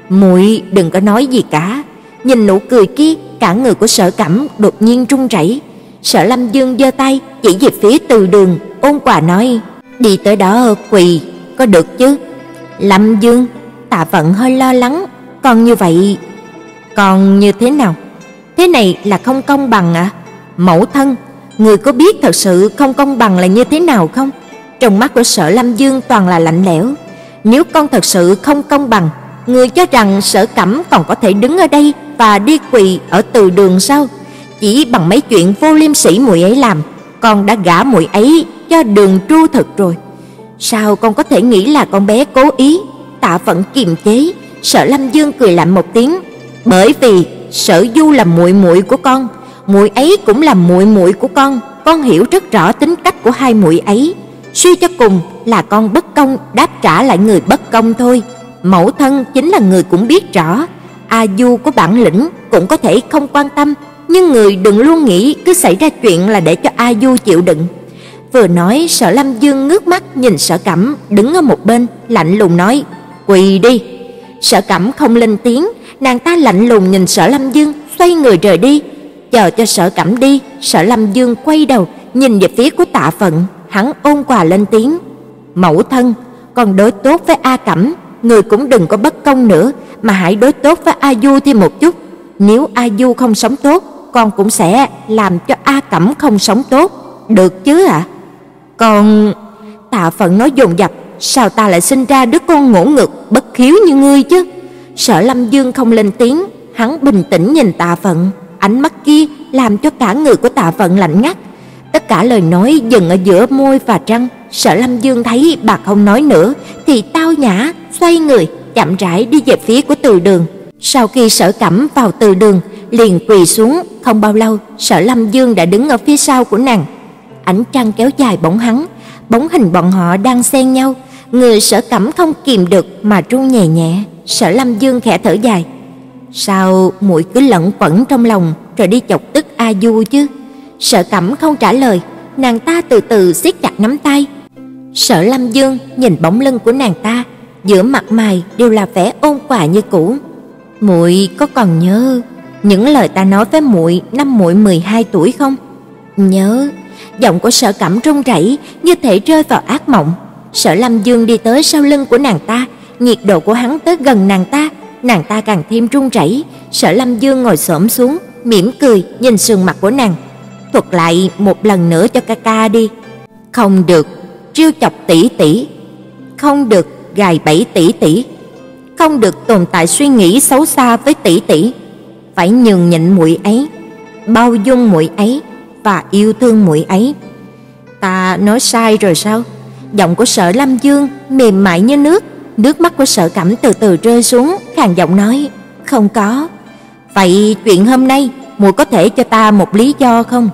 "Muội đừng có nói gì cả." Nhìn nụ cười kia, cả người của Sở Cẩm đột nhiên run rẩy. Sở Lâm Dương giơ tay chỉ về phía từ đường, ôn quà nói: "Đi tới đó quỳ, có được chứ?" Lâm Dương, Tạ Vận hơi lo lắng, còn như vậy, còn như thế nào? Thế này là không công bằng à? Mẫu thân, người có biết thật sự không công bằng là như thế nào không? Trong mắt của Sở Lâm Dương toàn là lạnh lẽo. Nếu con thật sự không công bằng, người cho rằng Sở Cẩm còn có thể đứng ở đây và đi quỳ ở từ đường sao? Chỉ bằng mấy chuyện vô liêm sỉ muội ấy làm, con đã gả muội ấy cho Đường Tru thực rồi. Sao con có thể nghĩ là con bé cố ý? Tạ Vận kiềm chế, Sở Lâm Dương cười lạnh một tiếng, bởi vì Sở Du là muội muội của con, muội ấy cũng là muội muội của con, con hiểu rất rõ tính cách của hai muội ấy. Suy cho cùng là con bất công đáp trả lại người bất công thôi. Mẫu thân chính là người cũng biết rõ, A Du có bản lĩnh cũng có thể không quan tâm, nhưng người đừng luôn nghĩ cứ xảy ra chuyện là để cho A Du chịu đựng. Vừa nói, Sở Lâm Dương ngước mắt nhìn Sở Cẩm đứng ở một bên, lạnh lùng nói: "Quỳ đi." Sở Cẩm không lên tiếng, nàng ta lạnh lùng nhìn Sở Lâm Dương, xoay người rời đi. Chờ cho Sở Cẩm đi, Sở Lâm Dương quay đầu, nhìn về phía của Tạ Phận, hắn ôn quà lên tiếng: "Mẫu thân, con đối tốt với A Cẩm, người cũng đừng có bất công nữa, mà hãy đối tốt với A Du thêm một chút. Nếu A Du không sống tốt, con cũng sẽ làm cho A Cẩm không sống tốt, được chứ ạ?" À? Con Tạ Phận nói dồn dập, sao ta lại sinh ra đứa con ngỗ ngược bất khiếu như ngươi chứ? Sở Lâm Dương không lên tiếng, hắn bình tĩnh nhìn Tạ Phận, ánh mắt kia làm cho cả người của Tạ Phận lạnh ngắt. Tất cả lời nói dừng ở giữa môi và răng, Sở Lâm Dương thấy bà không nói nữa thì tao nhã xoay người, chậm rãi đi về phía của Từ Đường. Sau khi Sở Cẩm vào Từ Đường, liền quỳ xuống, không bao lâu, Sở Lâm Dương đã đứng ở phía sau của nàng. Ánh trăng kéo dài bóng hắn, bóng hình bọn họ đang xen nhau, người Sở Cẩm không kìm được mà run nhẹ nhẹ. Sở Lâm Dương khẽ thở dài. Sao muội cứ lẩn quẩn trong lòng rồi đi chọc tức A Du chứ? Sở Cẩm không trả lời, nàng ta từ từ siết chặt nắm tay. Sở Lâm Dương nhìn bóng lưng của nàng ta, giữa mặt mày đều là vẻ ôn hòa như cũ. Muội có còn nhớ những lời ta nói với muội năm muội 12 tuổi không? Nhớ, giọng của Sở Cẩm run rẩy như thể rơi vào ác mộng. Sở Lâm Dương đi tới sau lưng của nàng ta, nhiệt độ của hắn tới gần nàng ta, nàng ta càng thêm run rẩy. Sở Lâm Dương ngồi xổm xuống, mỉm cười nhìn sườn mặt của nàng. Thuật lại một lần nữa cho ca ca đi. Không được, trêu chọc tỷ tỷ. Không được gài bẫy tỷ tỷ. Không được tồn tại suy nghĩ xấu xa với tỷ tỷ. Phải nhường nhịn muội ấy, bao dung muội ấy và yêu thương muội ấy. Ta nói sai rồi sao? Giọng của Sở Lâm Dương mềm mại như nước, nước mắt của Sở Cẩm từ từ rơi xuống, khàn giọng nói: "Không có." "Vậy chuyện hôm nay, muội có thể cho ta một lý do không?"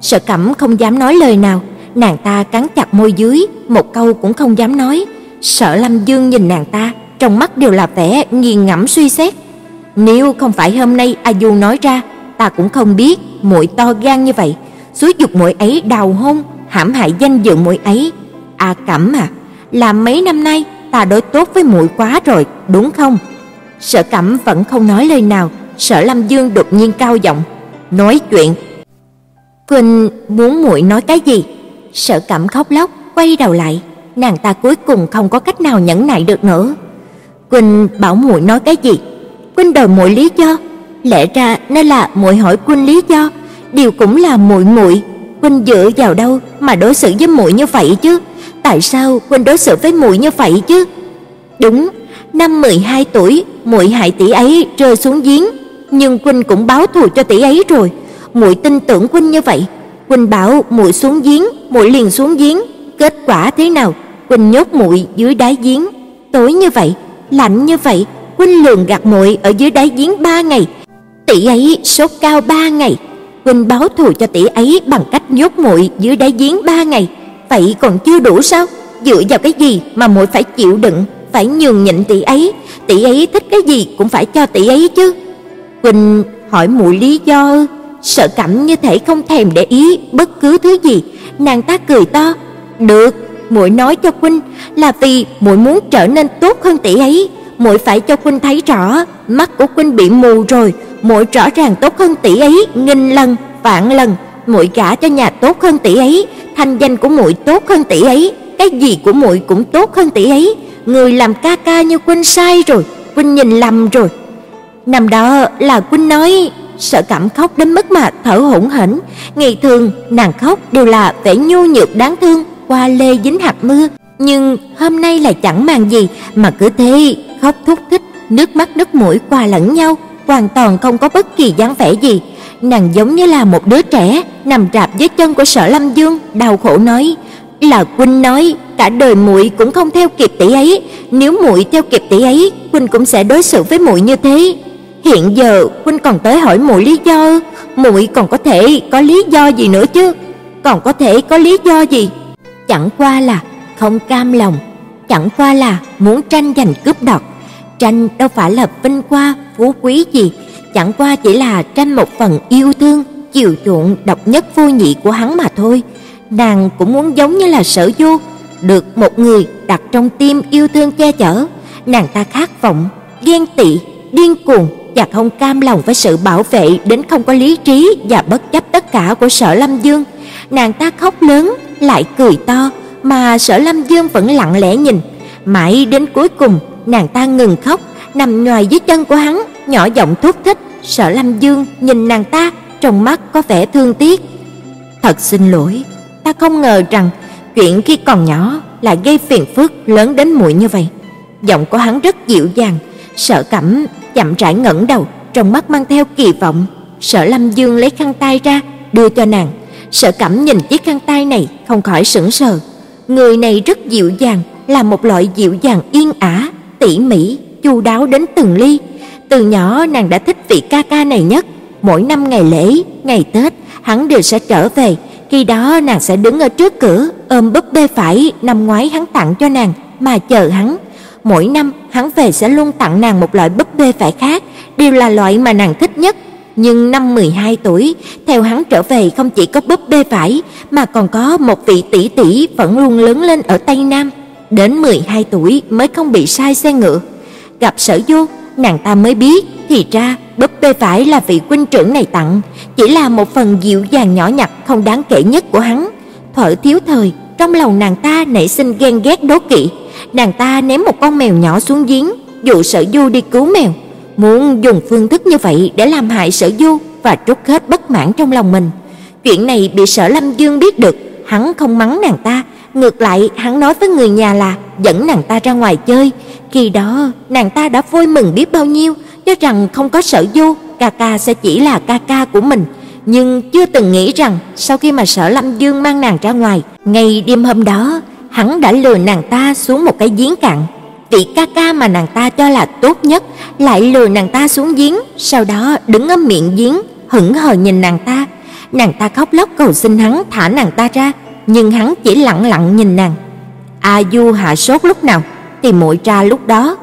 Sở Cẩm không dám nói lời nào, nàng ta cắn chặt môi dưới, một câu cũng không dám nói. Sở Lâm Dương nhìn nàng ta, trong mắt đều là vẻ nghiền ngẫm suy xét. Nếu không phải hôm nay A Du nói ra, ta cũng không biết muội to gan như vậy, xúi dục muội ấy đào hôn, hãm hại danh dự muội ấy. A Cẩm à, là mấy năm nay ta đối tốt với muội quá rồi, đúng không? Sở Cẩm vẫn không nói lời nào, Sở Lâm Dương đột nhiên cao giọng, nói chuyện. Quỳnh muốn muội nói cái gì? Sở Cẩm khóc lóc, quay đầu lại, nàng ta cuối cùng không có cách nào nhẫn nại được nữa. Quỳnh bảo muội nói cái gì? Quỳnh đòi muội lý do, lẽ ra nên là muội hỏi Quỳnh lý do, điều cũng là muội muội, Quỳnh dựa vào đâu mà đối xử với muội như vậy chứ? Tại sao Quỳnh đối xử với muội như vậy chứ? Đúng, năm 12 tuổi, muội hại tỷ ấy rơi xuống giếng, nhưng Quỳnh cũng báo thù cho tỷ ấy rồi. Muội tin tưởng Quỳnh như vậy, Quỳnh bảo muội xuống giếng, muội liền xuống giếng, kết quả thế nào? Quỳnh nhốt muội dưới đáy giếng, tối như vậy, lạnh như vậy, Quỳnh lường gạt muội ở dưới đáy giếng 3 ngày. Tỷ ấy sốt cao 3 ngày, Quỳnh báo thù cho tỷ ấy bằng cách nhốt muội dưới đáy giếng 3 ngày, vậy còn chưa đủ sao? Dựa vào cái gì mà muội phải chịu đựng, phải nhường nhịn tỷ ấy, tỷ ấy thích cái gì cũng phải cho tỷ ấy chứ. Quỳnh hỏi muội lý do Sợ Cẩm như thể không thèm để ý bất cứ thứ gì, nàng ta cười to, "Được, muội nói cho huynh là vì muội muốn trở nên tốt hơn tỷ ấy, muội phải cho huynh thấy rõ, mắt của huynh bị mù rồi, muội rõ ràng tốt hơn tỷ ấy nghìn lần, vạn lần, muội gả cho nhà tốt hơn tỷ ấy, thanh danh của muội tốt hơn tỷ ấy, cái gì của muội cũng tốt hơn tỷ ấy, người làm ca ca như huynh sai rồi, huynh nhìn lầm rồi." Năm đó là huynh nói Sợ Cảm khóc đến mức mà thở hổn hển, ngày thường nàng khóc đều là vẻ nhu nhược đáng thương, qua lê dính hạt mưa, nhưng hôm nay lại chẳng màng gì mà cứ thế khóc thúc thích, nước mắt nước mũi qua lẫn nhau, hoàn toàn không có bất kỳ dáng vẻ gì. Nàng giống như là một đứa trẻ nằm rạp dưới chân của Sở Lâm Dương, đau khổ nói: "Là huynh nói, cả đời muội cũng không theo kịp tỷ ấy, nếu muội theo kịp tỷ ấy, huynh cũng sẽ đối xử với muội như thế." Hiện giờ huynh còn tới hỏi muội lý do, muội còn có thể có lý do gì nữa chứ? Còn có thể có lý do gì? Chẳng qua là không cam lòng, chẳng qua là muốn tranh giành cướp đoạt. Tranh đâu phải là vinh hoa phú quý gì, chẳng qua chỉ là tranh một phần yêu thương, chiều chuộng độc nhất vô nhị của hắn mà thôi. Nàng cũng muốn giống như là Sở Du, được một người đặt trong tim yêu thương che chở. Nàng ta khát vọng, ghen tị, điên cuồng và không cam lòng với sự bảo vệ đến không có lý trí và bất chấp tất cả của Sở Lâm Dương. Nàng ta khóc lớn, lại cười to, mà Sở Lâm Dương vẫn lặng lẽ nhìn. Mãi đến cuối cùng, nàng ta ngừng khóc, nằm nhòi dưới chân của hắn, nhỏ giọng thúc thích. Sở Lâm Dương nhìn nàng ta, trong mắt có vẻ thương tiếc. "Thật xin lỗi, ta không ngờ rằng chuyện khi còn nhỏ lại gây phiền phức lớn đến muội như vậy." Giọng của hắn rất dịu dàng, Sở Cẩm chậm rãi ngẩng đầu, trong mắt mang theo kỳ vọng. Sở Lâm Dương lấy khăn tay ra, đưa cho nàng. Sở Cẩm nhìn chiếc khăn tay này, không khỏi sững sờ. Người này rất dịu dàng, là một loại dịu dàng yên ả, tỉ mỉ, chu đáo đến từng ly. Từ nhỏ nàng đã thích vị ca ca này nhất. Mỗi năm ngày lễ, ngày Tết, hắn đều sẽ trở về. Khi đó nàng sẽ đứng ở trước cửa, ôm búp bê phải năm ngoái hắn tặng cho nàng mà chờ hắn mỗi năm hắn về sẽ luôn tặng nàng một loại búp bê vải khác, đều là loại mà nàng thích nhất. Nhưng năm 12 tuổi, theo hắn trở về không chỉ có búp bê vải mà còn có một vị tỷ tỷ vẫn luôn lớn lên ở Tây Nam, đến 12 tuổi mới không bị sai xe ngựa. Gặp Sở Du, nàng ta mới biết thì ra búp bê vải là vị huynh trưởng này tặng, chỉ là một phần dịu dàng nhỏ nhặt không đáng kể nhất của hắn. Thuở thiếu thời, trong lòng nàng ta nảy sinh ghen ghét đố kỵ, nàng ta ném một con mèo nhỏ xuống giếng, dụ Sở Du đi cứu mèo, muốn dùng phương thức như vậy để làm hại Sở Du và trút hết bất mãn trong lòng mình. Chuyện này bị Sở Lâm Dương biết được, hắn không mắng nàng ta, ngược lại hắn nói với người nhà là dẫn nàng ta ra ngoài chơi. Khi đó, nàng ta đã vui mừng biết bao nhiêu, cho rằng không có Sở Du, ca ca sẽ chỉ là ca ca của mình. Nhưng chưa từng nghĩ rằng sau khi mà Sở Lâm Dương mang nàng ra ngoài, ngày đêm hôm đó, hắn đã lừa nàng ta xuống một cái giếng cạn. Vị ca ca mà nàng ta cho là tốt nhất lại lừa nàng ta xuống giếng, sau đó đứng ở miệng giếng, hững hờ nhìn nàng ta. Nàng ta khóc lóc cầu xin hắn thả nàng ta ra, nhưng hắn chỉ lặng lặng nhìn nàng. A Du hạ sốt lúc nào thì muội ra lúc đó.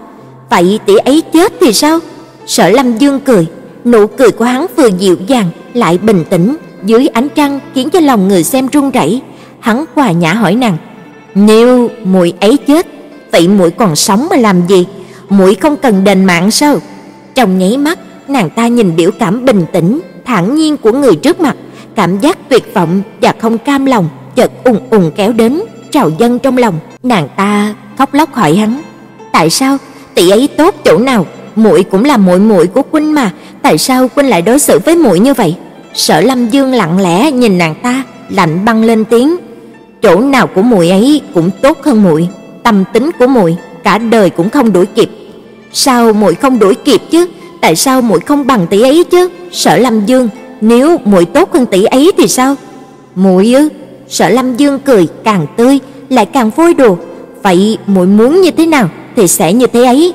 Vậy tỷ ấy chết thì sao? Sở Lâm Dương cười, nụ cười của hắn vừa dịu dàng lại bình tĩnh, dưới ánh trăng khiến cho lòng người xem run rẩy. Hắn hòa nhã hỏi nàng: "Nếu muội ấy chết, vậy muội còn sống mà làm gì? Muội không cần đền mạng sao?" Trong nháy mắt, nàng ta nhìn biểu cảm bình tĩnh, thản nhiên của người trước mặt, cảm giác tuyệt vọng và không cam lòng chợt ùng ùng kéo đến, trào dâng trong lòng. Nàng ta khóc lóc hỏi hắn: "Tại sao? Tỷ ấy tốt chỗ nào? Muội cũng là muội muội của huynh mà, tại sao huynh lại đối xử với muội như vậy?" Sở Lâm Dương lặng lẽ nhìn nàng ta, lạnh băng lên tiếng, chỗ nào của muội ấy cũng tốt hơn muội, tâm tính của muội cả đời cũng không đuổi kịp. Sao muội không đuổi kịp chứ? Tại sao muội không bằng tỷ ấy chứ? Sở Lâm Dương, nếu muội tốt hơn tỷ ấy thì sao? Muội ư? Sở Lâm Dương cười càng tươi, lại càng vui đùa. Vậy muội muốn như thế nào thì sẽ như thế ấy.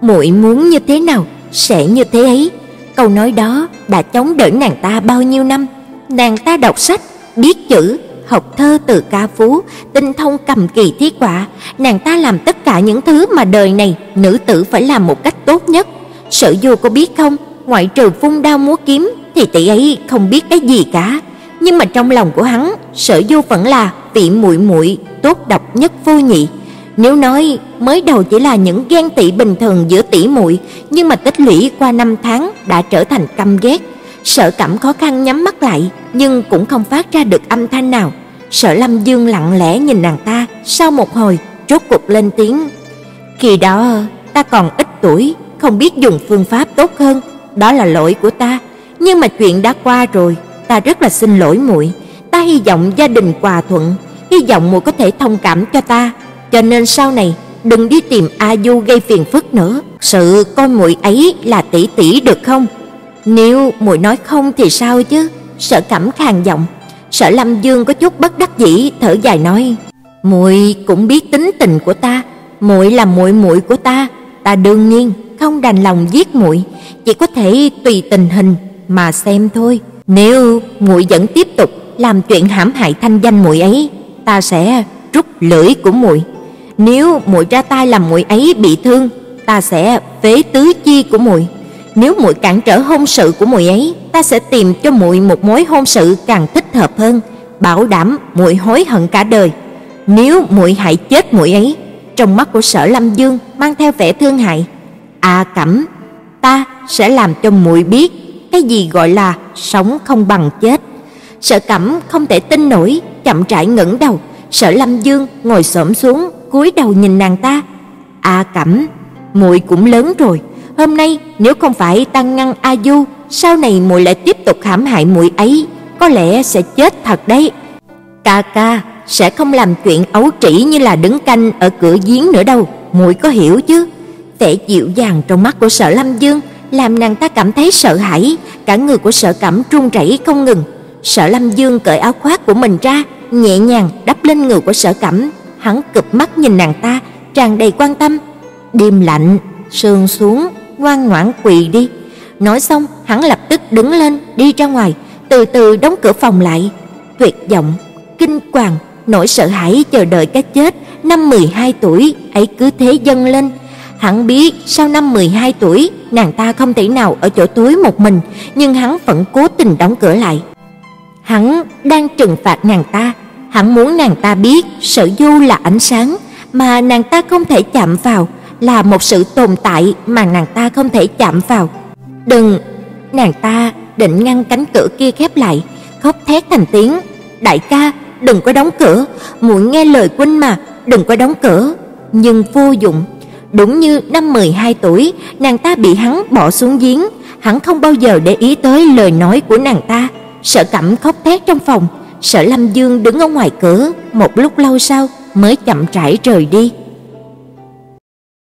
Muội muốn như thế nào sẽ như thế ấy. Câu nói đó đã chống đỡ nàng ta bao nhiêu năm. Nàng ta đọc sách, biết chữ, học thơ từ ca phú, tinh thông cầm kỳ thi quả, nàng ta làm tất cả những thứ mà đời này nữ tử phải làm một cách tốt nhất. Sở Du có biết không, ngoại trừ phun đao múa kiếm thì tỷ ấy không biết cái gì cả. Nhưng mà trong lòng của hắn, Sở Du vẫn là vị muội muội tốt độc nhất vô nhị. Nếu nói mới đầu chỉ là những ghen tị bình thường giữa tỷ muội, nhưng mà tích lũy qua năm tháng đã trở thành căm ghét. Sở Cẩm khó khăn nhắm mắt lại, nhưng cũng không phát ra được âm thanh nào. Sở Lâm Dương lặng lẽ nhìn nàng ta, sau một hồi rốt cuộc lên tiếng. Khi đó ta còn ít tuổi, không biết dùng phương pháp tốt hơn, đó là lỗi của ta, nhưng mà chuyện đã qua rồi, ta rất là xin lỗi muội. Ta hy vọng gia đình hòa thuận, hy vọng muội có thể thông cảm cho ta, cho nên sau này đừng đi tìm A Du gây phiền phức nữa. Sự coi muội ấy là tỷ tỷ được không? Nếu muội nói không thì sao chứ? Sở Cẩm khàn giọng. Sở Lâm Dương có chút bất đắc dĩ thở dài nói: "Muội cũng biết tính tình của ta, muội là muội muội của ta, ta đương nhiên không đành lòng giết muội, chỉ có thể tùy tình hình mà xem thôi. Nếu muội vẫn tiếp tục làm chuyện hãm hại thanh danh muội ấy, ta sẽ rút lưỡi của muội. Nếu muội ra tay làm muội ấy bị thương, ta sẽ phế tứ chi của muội. Nếu muội cản trở hôn sự của muội ấy, ta sẽ tìm cho muội một mối hôn sự càng thích hợp hơn, bảo đảm muội hối hận cả đời. Nếu muội hại chết muội ấy, trong mắt của Sở Lâm Dương mang theo vẻ thương hại. "A Cẩm, ta sẽ làm cho muội biết cái gì gọi là sống không bằng chết." Sở Cẩm không thể tin nổi, chậm rãi ngẩng đầu, Sở Lâm Dương ngồi xổm xuống, cúi đầu nhìn nàng ta. "A Cẩm, muội cũng lớn rồi, hôm nay nếu không phải ta ngăn A Du, sau này muội lại tiếp tục hãm hại muội ấy, có lẽ sẽ chết thật đấy." "Ca ca, sẽ không làm chuyện ấu trĩ như là đứng canh ở cửa giếng nữa đâu, muội có hiểu chứ?" Vẻ dịu dàng trong mắt của Sở Lâm Dương làm nàng ta cảm thấy sợ hãi, cả người của Sở Cẩm run rẩy không ngừng. Sở Lâm Dương cởi áo khoác của mình ra, nhẹ nhàng đắp lên người của Sở Cẩm, hắn cụp mắt nhìn nàng ta, tràn đầy quan tâm. "Đêm lạnh, sương xuống, ngoan ngoãn quỳ đi." Nói xong, hắn lập tức đứng lên, đi ra ngoài, từ từ đóng cửa phòng lại. Tuyệt vọng, kinh hoàng, nỗi sợ hãi chờ đợi cái chết, năm 12 tuổi ấy cứ thế dâng lên. Hắn biết sau năm 12 tuổi, nàng ta không thể nào ở chỗ tối một mình, nhưng hắn vẫn cố tình đóng cửa lại. Hắn đang trừng phạt nàng ta, hắn muốn nàng ta biết Sở Du là ánh sáng mà nàng ta không thể chạm vào, là một sự tồn tại mà nàng ta không thể chạm vào. Đừng, nàng ta định ngăn cánh cửa kia khép lại, khóc thét thành tiếng, "Đại ca, đừng có đóng cửa, muội nghe lời huynh mà, đừng có đóng cửa." Nhưng vô dụng, đúng như năm 12 tuổi, nàng ta bị hắn bỏ xuống giếng, hắn không bao giờ để ý tới lời nói của nàng ta. Sở Cẩm khóc thét trong phòng, Sở Lâm Dương đứng ở ngoài cửa, một lúc lâu sau mới chậm rãi rời đi.